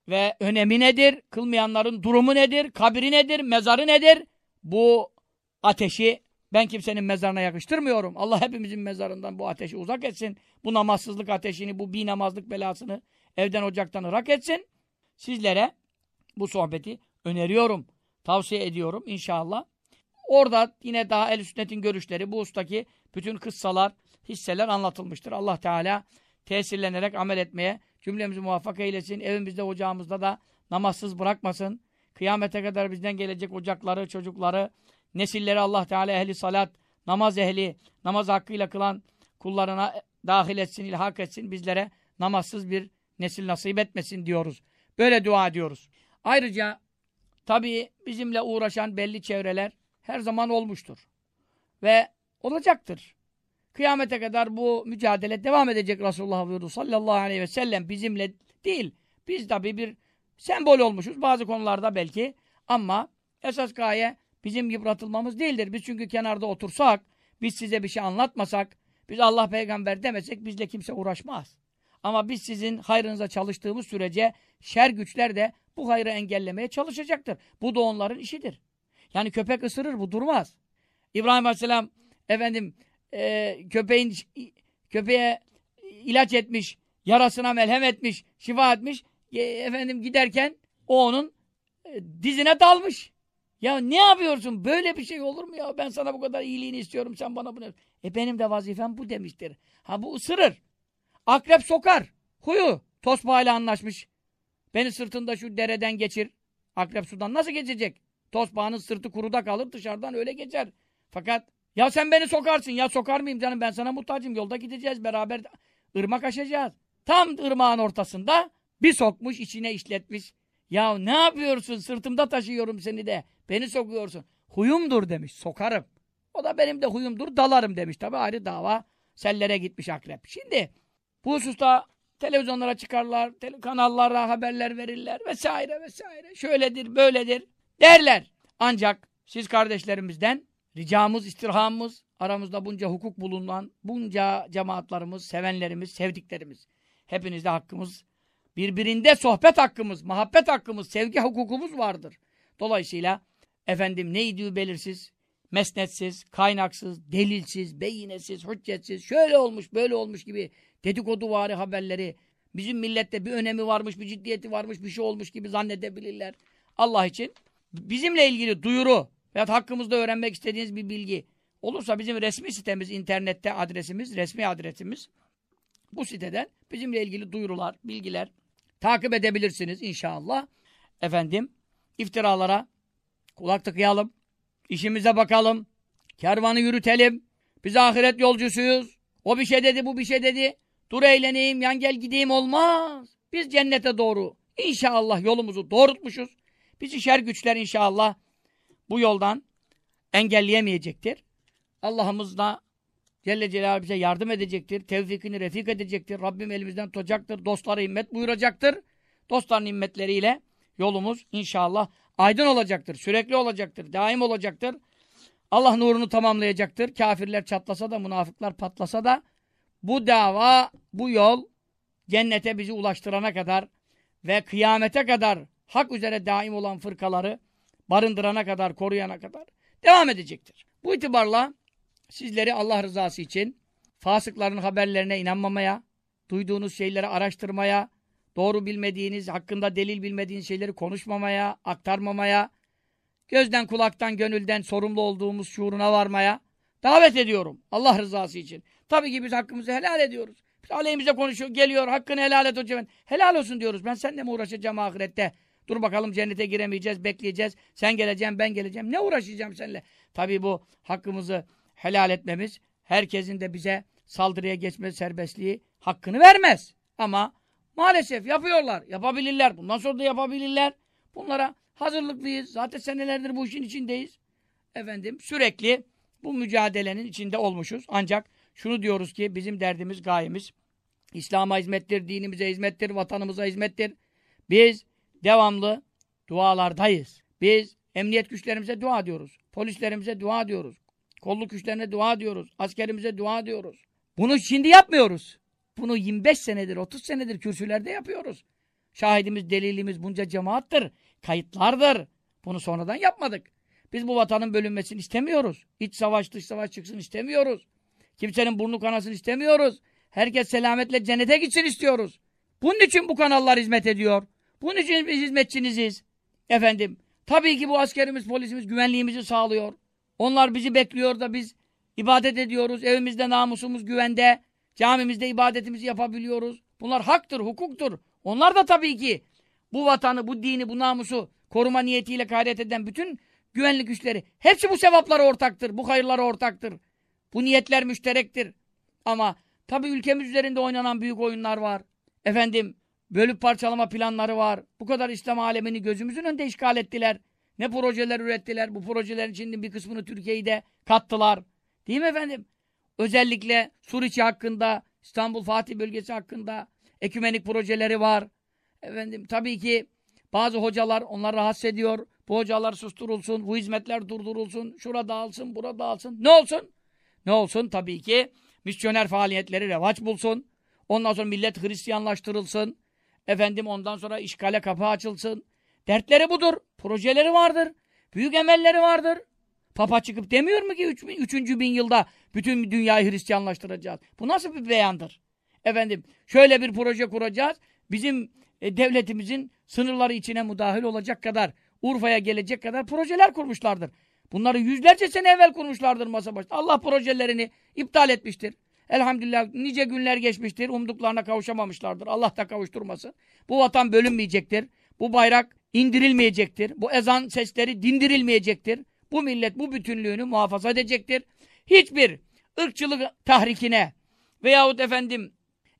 ve önemi nedir, kılmayanların durumu nedir, kabri nedir, mezarı nedir? Bu ateşi ben kimsenin mezarına yakıştırmıyorum. Allah hepimizin mezarından bu ateşi uzak etsin. Bu namazsızlık ateşini, bu bir namazlık belasını evden ocaktan ırak etsin. Sizlere bu sohbeti öneriyorum. Tavsiye ediyorum inşallah. Orada yine daha el sünnetin görüşleri, bu ustaki bütün kıssalar, hisseler anlatılmıştır. Allah Teala tesirlenerek amel etmeye cümlemizi muvaffak eylesin. Evimizde, ocağımızda da namazsız bırakmasın. Kıyamete kadar bizden gelecek ocakları, çocukları, nesilleri Allah Teala ehli salat, namaz ehli, namaz hakkıyla kılan kullarına dahil etsin, ilhak etsin. Bizlere namazsız bir nesil nasip etmesin diyoruz. Böyle dua ediyoruz. Ayrıca tabii bizimle uğraşan belli çevreler her zaman olmuştur. Ve olacaktır. Kıyamete kadar bu mücadele devam edecek Resulullah buyurdu sallallahu aleyhi ve sellem bizimle değil. Biz tabii bir sembol olmuşuz bazı konularda belki ama esas gaye bizim yıpratılmamız değildir. Biz çünkü kenarda otursak, biz size bir şey anlatmasak, biz Allah peygamber demesek bizle kimse uğraşmaz. Ama biz sizin hayrınıza çalıştığımız sürece şer güçler de bu hayrı engellemeye çalışacaktır. Bu da onların işidir. Yani köpek ısırır bu durmaz. İbrahim Aleyhisselam efendim e, köpeğin köpeğe ilaç etmiş, yarasına melhem etmiş, şifa etmiş. E, efendim giderken o onun e, dizine dalmış. Ya ne yapıyorsun? Böyle bir şey olur mu ya? Ben sana bu kadar iyiliğini istiyorum. Sen bana bunu... E benim de vazifem bu demiştir. Ha bu ısırır. Akrep sokar. Huyu. Tosbağa ile anlaşmış. Beni sırtında şu dereden geçir. Akrep sudan nasıl geçecek? Tosbağanın sırtı kuruda kalır dışarıdan öyle geçer. Fakat ya sen beni sokarsın. Ya sokar mıyım canım? Ben sana muhtacım. Yolda gideceğiz beraber. ırmak aşacağız. Tam ırmağın ortasında bir sokmuş içine işletmiş. Ya ne yapıyorsun? Sırtımda taşıyorum seni de. Beni sokuyorsun. Huyumdur demiş. Sokarım. O da benim de huyumdur. Dalarım demiş. Tabi ayrı dava. Sellere gitmiş akrep. Şimdi bu hususta televizyonlara çıkarlar, tele kanallara haberler verirler vesaire vesaire. Şöyledir, böyledir derler. Ancak siz kardeşlerimizden ricamız, istirhamımız, aramızda bunca hukuk bulunan, bunca cemaatlarımız, sevenlerimiz, sevdiklerimiz. Hepinizde hakkımız, birbirinde sohbet hakkımız, muhabbet hakkımız, sevgi hukukumuz vardır. Dolayısıyla efendim neydi belirsiz, mesnetsiz, kaynaksız, delilsiz, beyinetsiz, hüccetsiz, şöyle olmuş, böyle olmuş gibi dedikodu vari haberleri bizim millette bir önemi varmış, bir ciddiyeti varmış, bir şey olmuş gibi zannedebilirler. Allah için bizimle ilgili duyuru veya hakkımızda öğrenmek istediğiniz bir bilgi olursa bizim resmi sitemiz, internette adresimiz, resmi adresimiz bu siteden bizimle ilgili duyurular, bilgiler takip edebilirsiniz inşallah. Efendim, iftiralara kulak tıkayalım, işimize bakalım, kervanı yürütelim. Biz ahiret yolcusuyuz. O bir şey dedi, bu bir şey dedi. Dur eğleneyim, yan gel gideyim olmaz. Biz cennete doğru inşallah yolumuzu doğrultmuşuz. Bizi şer güçler inşallah bu yoldan engelleyemeyecektir. Allah'ımız da Celle Celaluhu bize yardım edecektir. Tevfikini refik edecektir. Rabbim elimizden tutacaktır. Dostlara himmet buyuracaktır. Dostların himmetleriyle yolumuz inşallah aydın olacaktır. Sürekli olacaktır. Daim olacaktır. Allah nurunu tamamlayacaktır. Kafirler çatlasa da, münafıklar patlasa da bu dava, bu yol cennete bizi ulaştırana kadar ve kıyamete kadar hak üzere daim olan fırkaları barındırana kadar, koruyana kadar devam edecektir. Bu itibarla sizleri Allah rızası için fasıkların haberlerine inanmamaya, duyduğunuz şeyleri araştırmaya, doğru bilmediğiniz, hakkında delil bilmediğiniz şeyleri konuşmamaya, aktarmamaya, gözden, kulaktan, gönülden sorumlu olduğumuz şuuruna varmaya davet ediyorum. Allah rızası için. Tabii ki biz hakkımızı helal ediyoruz. Biz aleyhimize konuşuyor, geliyor, hakkını helal et hocam. Helal olsun diyoruz. Ben seninle mi uğraşacağım ahirette? Dur bakalım cennete giremeyeceğiz, bekleyeceğiz. Sen geleceksin, ben geleceğim. Ne uğraşacağım seninle? Tabii bu hakkımızı helal etmemiz, herkesin de bize saldırıya geçme serbestliği hakkını vermez. Ama maalesef yapıyorlar, yapabilirler. Bundan sonra da yapabilirler. Bunlara hazırlıklıyız. Zaten senelerdir bu işin içindeyiz. Efendim sürekli bu mücadelenin içinde olmuşuz. Ancak şunu diyoruz ki bizim derdimiz, gayemiz İslam'a hizmettir, dinimize hizmettir, vatanımıza hizmettir. Biz devamlı dualardayız. Biz emniyet güçlerimize dua ediyoruz. Polislerimize dua ediyoruz. Kolluk güçlerine dua ediyoruz. Askerimize dua ediyoruz. Bunu şimdi yapmıyoruz. Bunu 25 senedir, 30 senedir kürsülerde yapıyoruz. Şahidimiz, delilimiz bunca cemaattır. Kayıtlardır. Bunu sonradan yapmadık. Biz bu vatanın bölünmesini istemiyoruz. İç savaş, dış savaş çıksın istemiyoruz. Kimsenin burnu kanasını istemiyoruz. Herkes selametle cennete gitsin istiyoruz. Bunun için bu kanallar hizmet ediyor. Bunun için biz hizmetçiniziz. Efendim, tabii ki bu askerimiz, polisimiz güvenliğimizi sağlıyor. Onlar bizi bekliyor da biz ibadet ediyoruz. Evimizde namusumuz güvende. Camimizde ibadetimizi yapabiliyoruz. Bunlar haktır, hukuktur. Onlar da tabii ki bu vatanı, bu dini, bu namusu koruma niyetiyle gayret eden bütün güvenlik güçleri hepsi bu sevaplara ortaktır, bu hayırlara ortaktır. Bu niyetler müşterektir. Ama tabii ülkemiz üzerinde oynanan büyük oyunlar var. Efendim, bölüp parçalama planları var. Bu kadar İslam alemini gözümüzün önünde işgal ettiler. Ne projeler ürettiler. Bu projelerin içinde bir kısmını Türkiye'yi de kattılar. Değil mi efendim? Özellikle Suriçi hakkında, İstanbul Fatih bölgesi hakkında ekümenik projeleri var. Efendim tabii ki bazı hocalar onlar rahatsız ediyor. Bu hocalar susturulsun, bu hizmetler durdurulsun, şurada dağılsın, burada dağılsın. Ne olsun? Ne olsun? Tabii ki misyoner faaliyetleri revaç bulsun. Ondan sonra millet Hristiyanlaştırılsın. Efendim ondan sonra işgale kapı açılsın. Dertleri budur. Projeleri vardır. Büyük emelleri vardır. Papa çıkıp demiyor mu ki 3. Üç, üçüncü bin yılda bütün dünyayı Hristiyanlaştıracağız? Bu nasıl bir beyandır? Efendim şöyle bir proje kuracağız. Bizim e, devletimizin sınırları içine müdahil olacak kadar, Urfa'ya gelecek kadar projeler kurmuşlardır. Bunları yüzlerce sene evvel kurmuşlardır masa başında. Allah projelerini iptal etmiştir. Elhamdülillah nice günler geçmiştir. Umduklarına kavuşamamışlardır. Allah da kavuşturmasın. Bu vatan bölünmeyecektir. Bu bayrak indirilmeyecektir. Bu ezan sesleri dindirilmeyecektir. Bu millet bu bütünlüğünü muhafaza edecektir. Hiçbir ırkçılık tahrikine veyahut efendim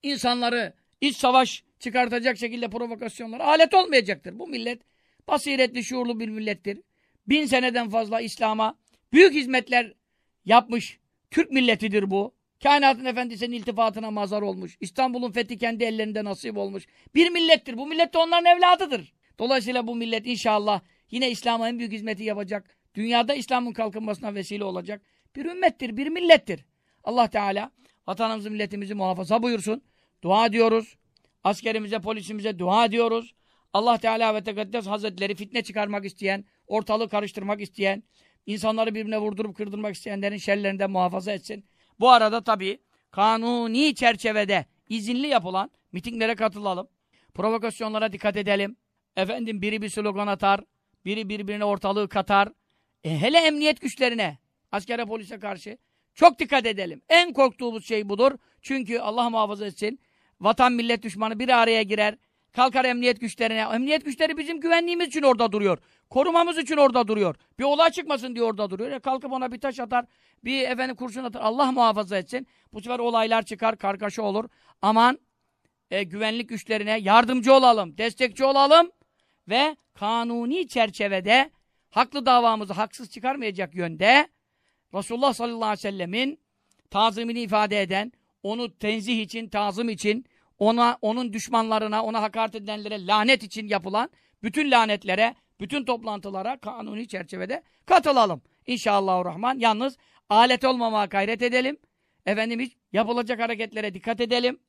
insanları iç savaş çıkartacak şekilde provokasyonlara alet olmayacaktır. Bu millet basiretli, şuurlu bir millettir. Bin seneden fazla İslam'a büyük hizmetler yapmış Türk milletidir bu. Kainatın efendisinin iltifatına mazar olmuş. İstanbul'un fethi kendi ellerinde nasip olmuş. Bir millettir. Bu millet de onların evladıdır. Dolayısıyla bu millet inşallah yine İslam'a en büyük hizmeti yapacak. Dünyada İslam'ın kalkınmasına vesile olacak. Bir ümmettir, bir millettir. Allah Teala vatanımızı, milletimizi muhafaza buyursun. Dua ediyoruz. Askerimize, polisimize dua ediyoruz. Allah Teala ve Tekaddes Hazretleri fitne çıkarmak isteyen, ortalığı karıştırmak isteyen, insanları birbirine vurdurup kırdırmak isteyenlerin şerlerinden muhafaza etsin. Bu arada tabii kanuni çerçevede izinli yapılan mitinglere katılalım. Provokasyonlara dikkat edelim. Efendim biri bir slogan atar, biri birbirine ortalığı katar. E hele emniyet güçlerine, askere polise karşı çok dikkat edelim. En korktuğumuz şey budur. Çünkü Allah muhafaza etsin, vatan millet düşmanı bir araya girer, kalkar emniyet güçlerine. Emniyet güçleri bizim güvenliğimiz için orada duruyor. Korumamız için orada duruyor. Bir olay çıkmasın diye orada duruyor. E kalkıp ona bir taş atar, bir efendim kurşun atar. Allah muhafaza etsin. Bu sefer olaylar çıkar, kargaşa olur. Aman e, güvenlik güçlerine yardımcı olalım, destekçi olalım ve kanuni çerçevede haklı davamızı haksız çıkarmayacak yönde Resulullah sallallahu aleyhi ve sellemin tazimini ifade eden, onu tenzih için, tazım için, ona, onun düşmanlarına, ona hakaret edenlere lanet için yapılan bütün lanetlere, bütün toplantılara kanuni çerçevede katılalım. İnşallah Rahman. Yalnız alet olmamaya gayret edelim. Efendim hiç yapılacak hareketlere dikkat edelim.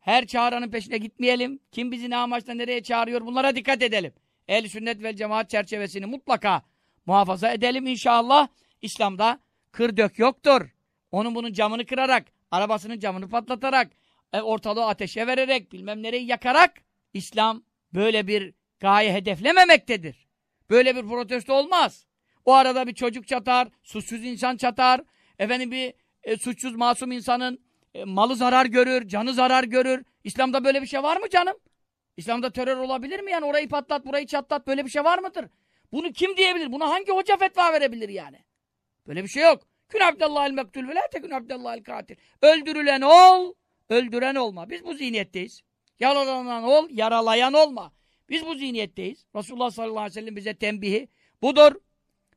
Her çağıranın peşine gitmeyelim. Kim bizi ne amaçla nereye çağırıyor bunlara dikkat edelim. El sünnet ve cemaat çerçevesini mutlaka muhafaza edelim inşallah. İslam'da kır dök yoktur. Onun bunun camını kırarak, arabasının camını patlatarak, e, ortalığı ateşe vererek, bilmem nereyi yakarak İslam böyle bir gaye hedeflememektedir. Böyle bir protesto olmaz. O arada bir çocuk çatar, suçsuz insan çatar, efendim bir e, suçsuz masum insanın e, malı zarar görür, canı zarar görür. İslam'da böyle bir şey var mı canım? İslam'da terör olabilir mi yani? Orayı patlat, burayı çatlat böyle bir şey var mıdır? Bunu kim diyebilir? Buna hangi hoca fetva verebilir yani? Böyle bir şey yok. Kün abdallahil mektul ve la tekün abdallahil katil. Öldürülen ol, öldüren olma. Biz bu zihniyetteyiz. Yaralanan ol, yaralayan olma. Biz bu zihniyetteyiz. Resulullah sallallahu aleyhi ve sellem bize tembihi budur.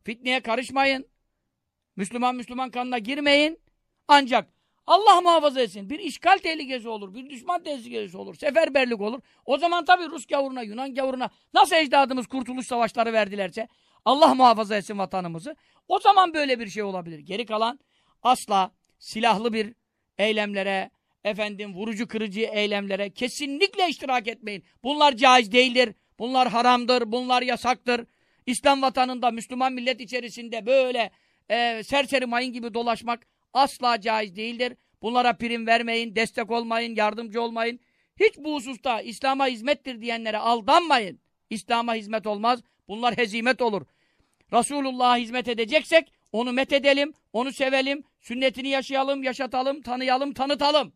Fitneye karışmayın. Müslüman Müslüman kanına girmeyin. Ancak Allah muhafaza etsin. Bir işgal tehlikesi olur, bir düşman tehlikesi olur, seferberlik olur. O zaman tabii Rus gavuruna, Yunan gavuruna nasıl ecdadımız kurtuluş savaşları verdilerse Allah muhafaza etsin vatanımızı. O zaman böyle bir şey olabilir. Geri kalan asla silahlı bir eylemlere, efendim vurucu kırıcı eylemlere kesinlikle iştirak etmeyin. Bunlar caiz değildir. Bunlar haramdır. Bunlar yasaktır. İslam vatanında, Müslüman millet içerisinde böyle e, serseri mayın gibi dolaşmak asla caiz değildir. Bunlara prim vermeyin, destek olmayın, yardımcı olmayın. Hiç bu hususta İslam'a hizmettir diyenlere aldanmayın. İslam'a hizmet olmaz. Bunlar hezimet olur. Resulullah'a hizmet edeceksek onu met edelim, onu sevelim, sünnetini yaşayalım, yaşatalım, tanıyalım, tanıtalım.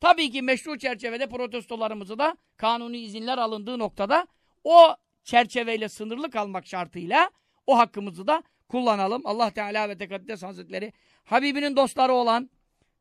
Tabii ki meşru çerçevede protestolarımızı da kanuni izinler alındığı noktada o çerçeveyle sınırlı kalmak şartıyla o hakkımızı da kullanalım. Allah Teala ve Tekaddes Hazretleri Habibinin dostları olan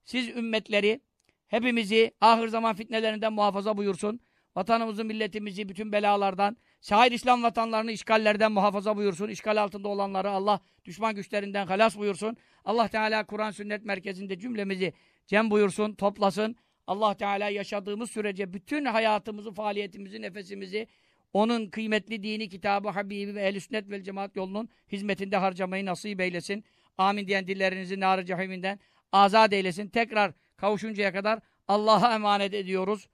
siz ümmetleri hepimizi ahir zaman fitnelerinden muhafaza buyursun. Vatanımızı, milletimizi bütün belalardan, şahit İslam vatanlarını işgallerden muhafaza buyursun. İşgal altında olanları Allah düşman güçlerinden halas buyursun. Allah Teala Kur'an sünnet merkezinde cümlemizi cem buyursun, toplasın. Allah Teala yaşadığımız sürece bütün hayatımızı, faaliyetimizi, nefesimizi onun kıymetli dini, kitabı, Habibi ve ehl sünnet vel cemaat yolunun hizmetinde harcamayı nasip eylesin. Amin diyen dillerinizi nar-ı cehiminden azat eylesin. Tekrar kavuşuncaya kadar Allah'a emanet ediyoruz.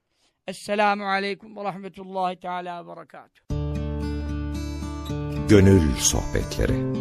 Esselamu aleyküm ve rahmetullahi teala ve berekatuhu. Gönül Sohbetleri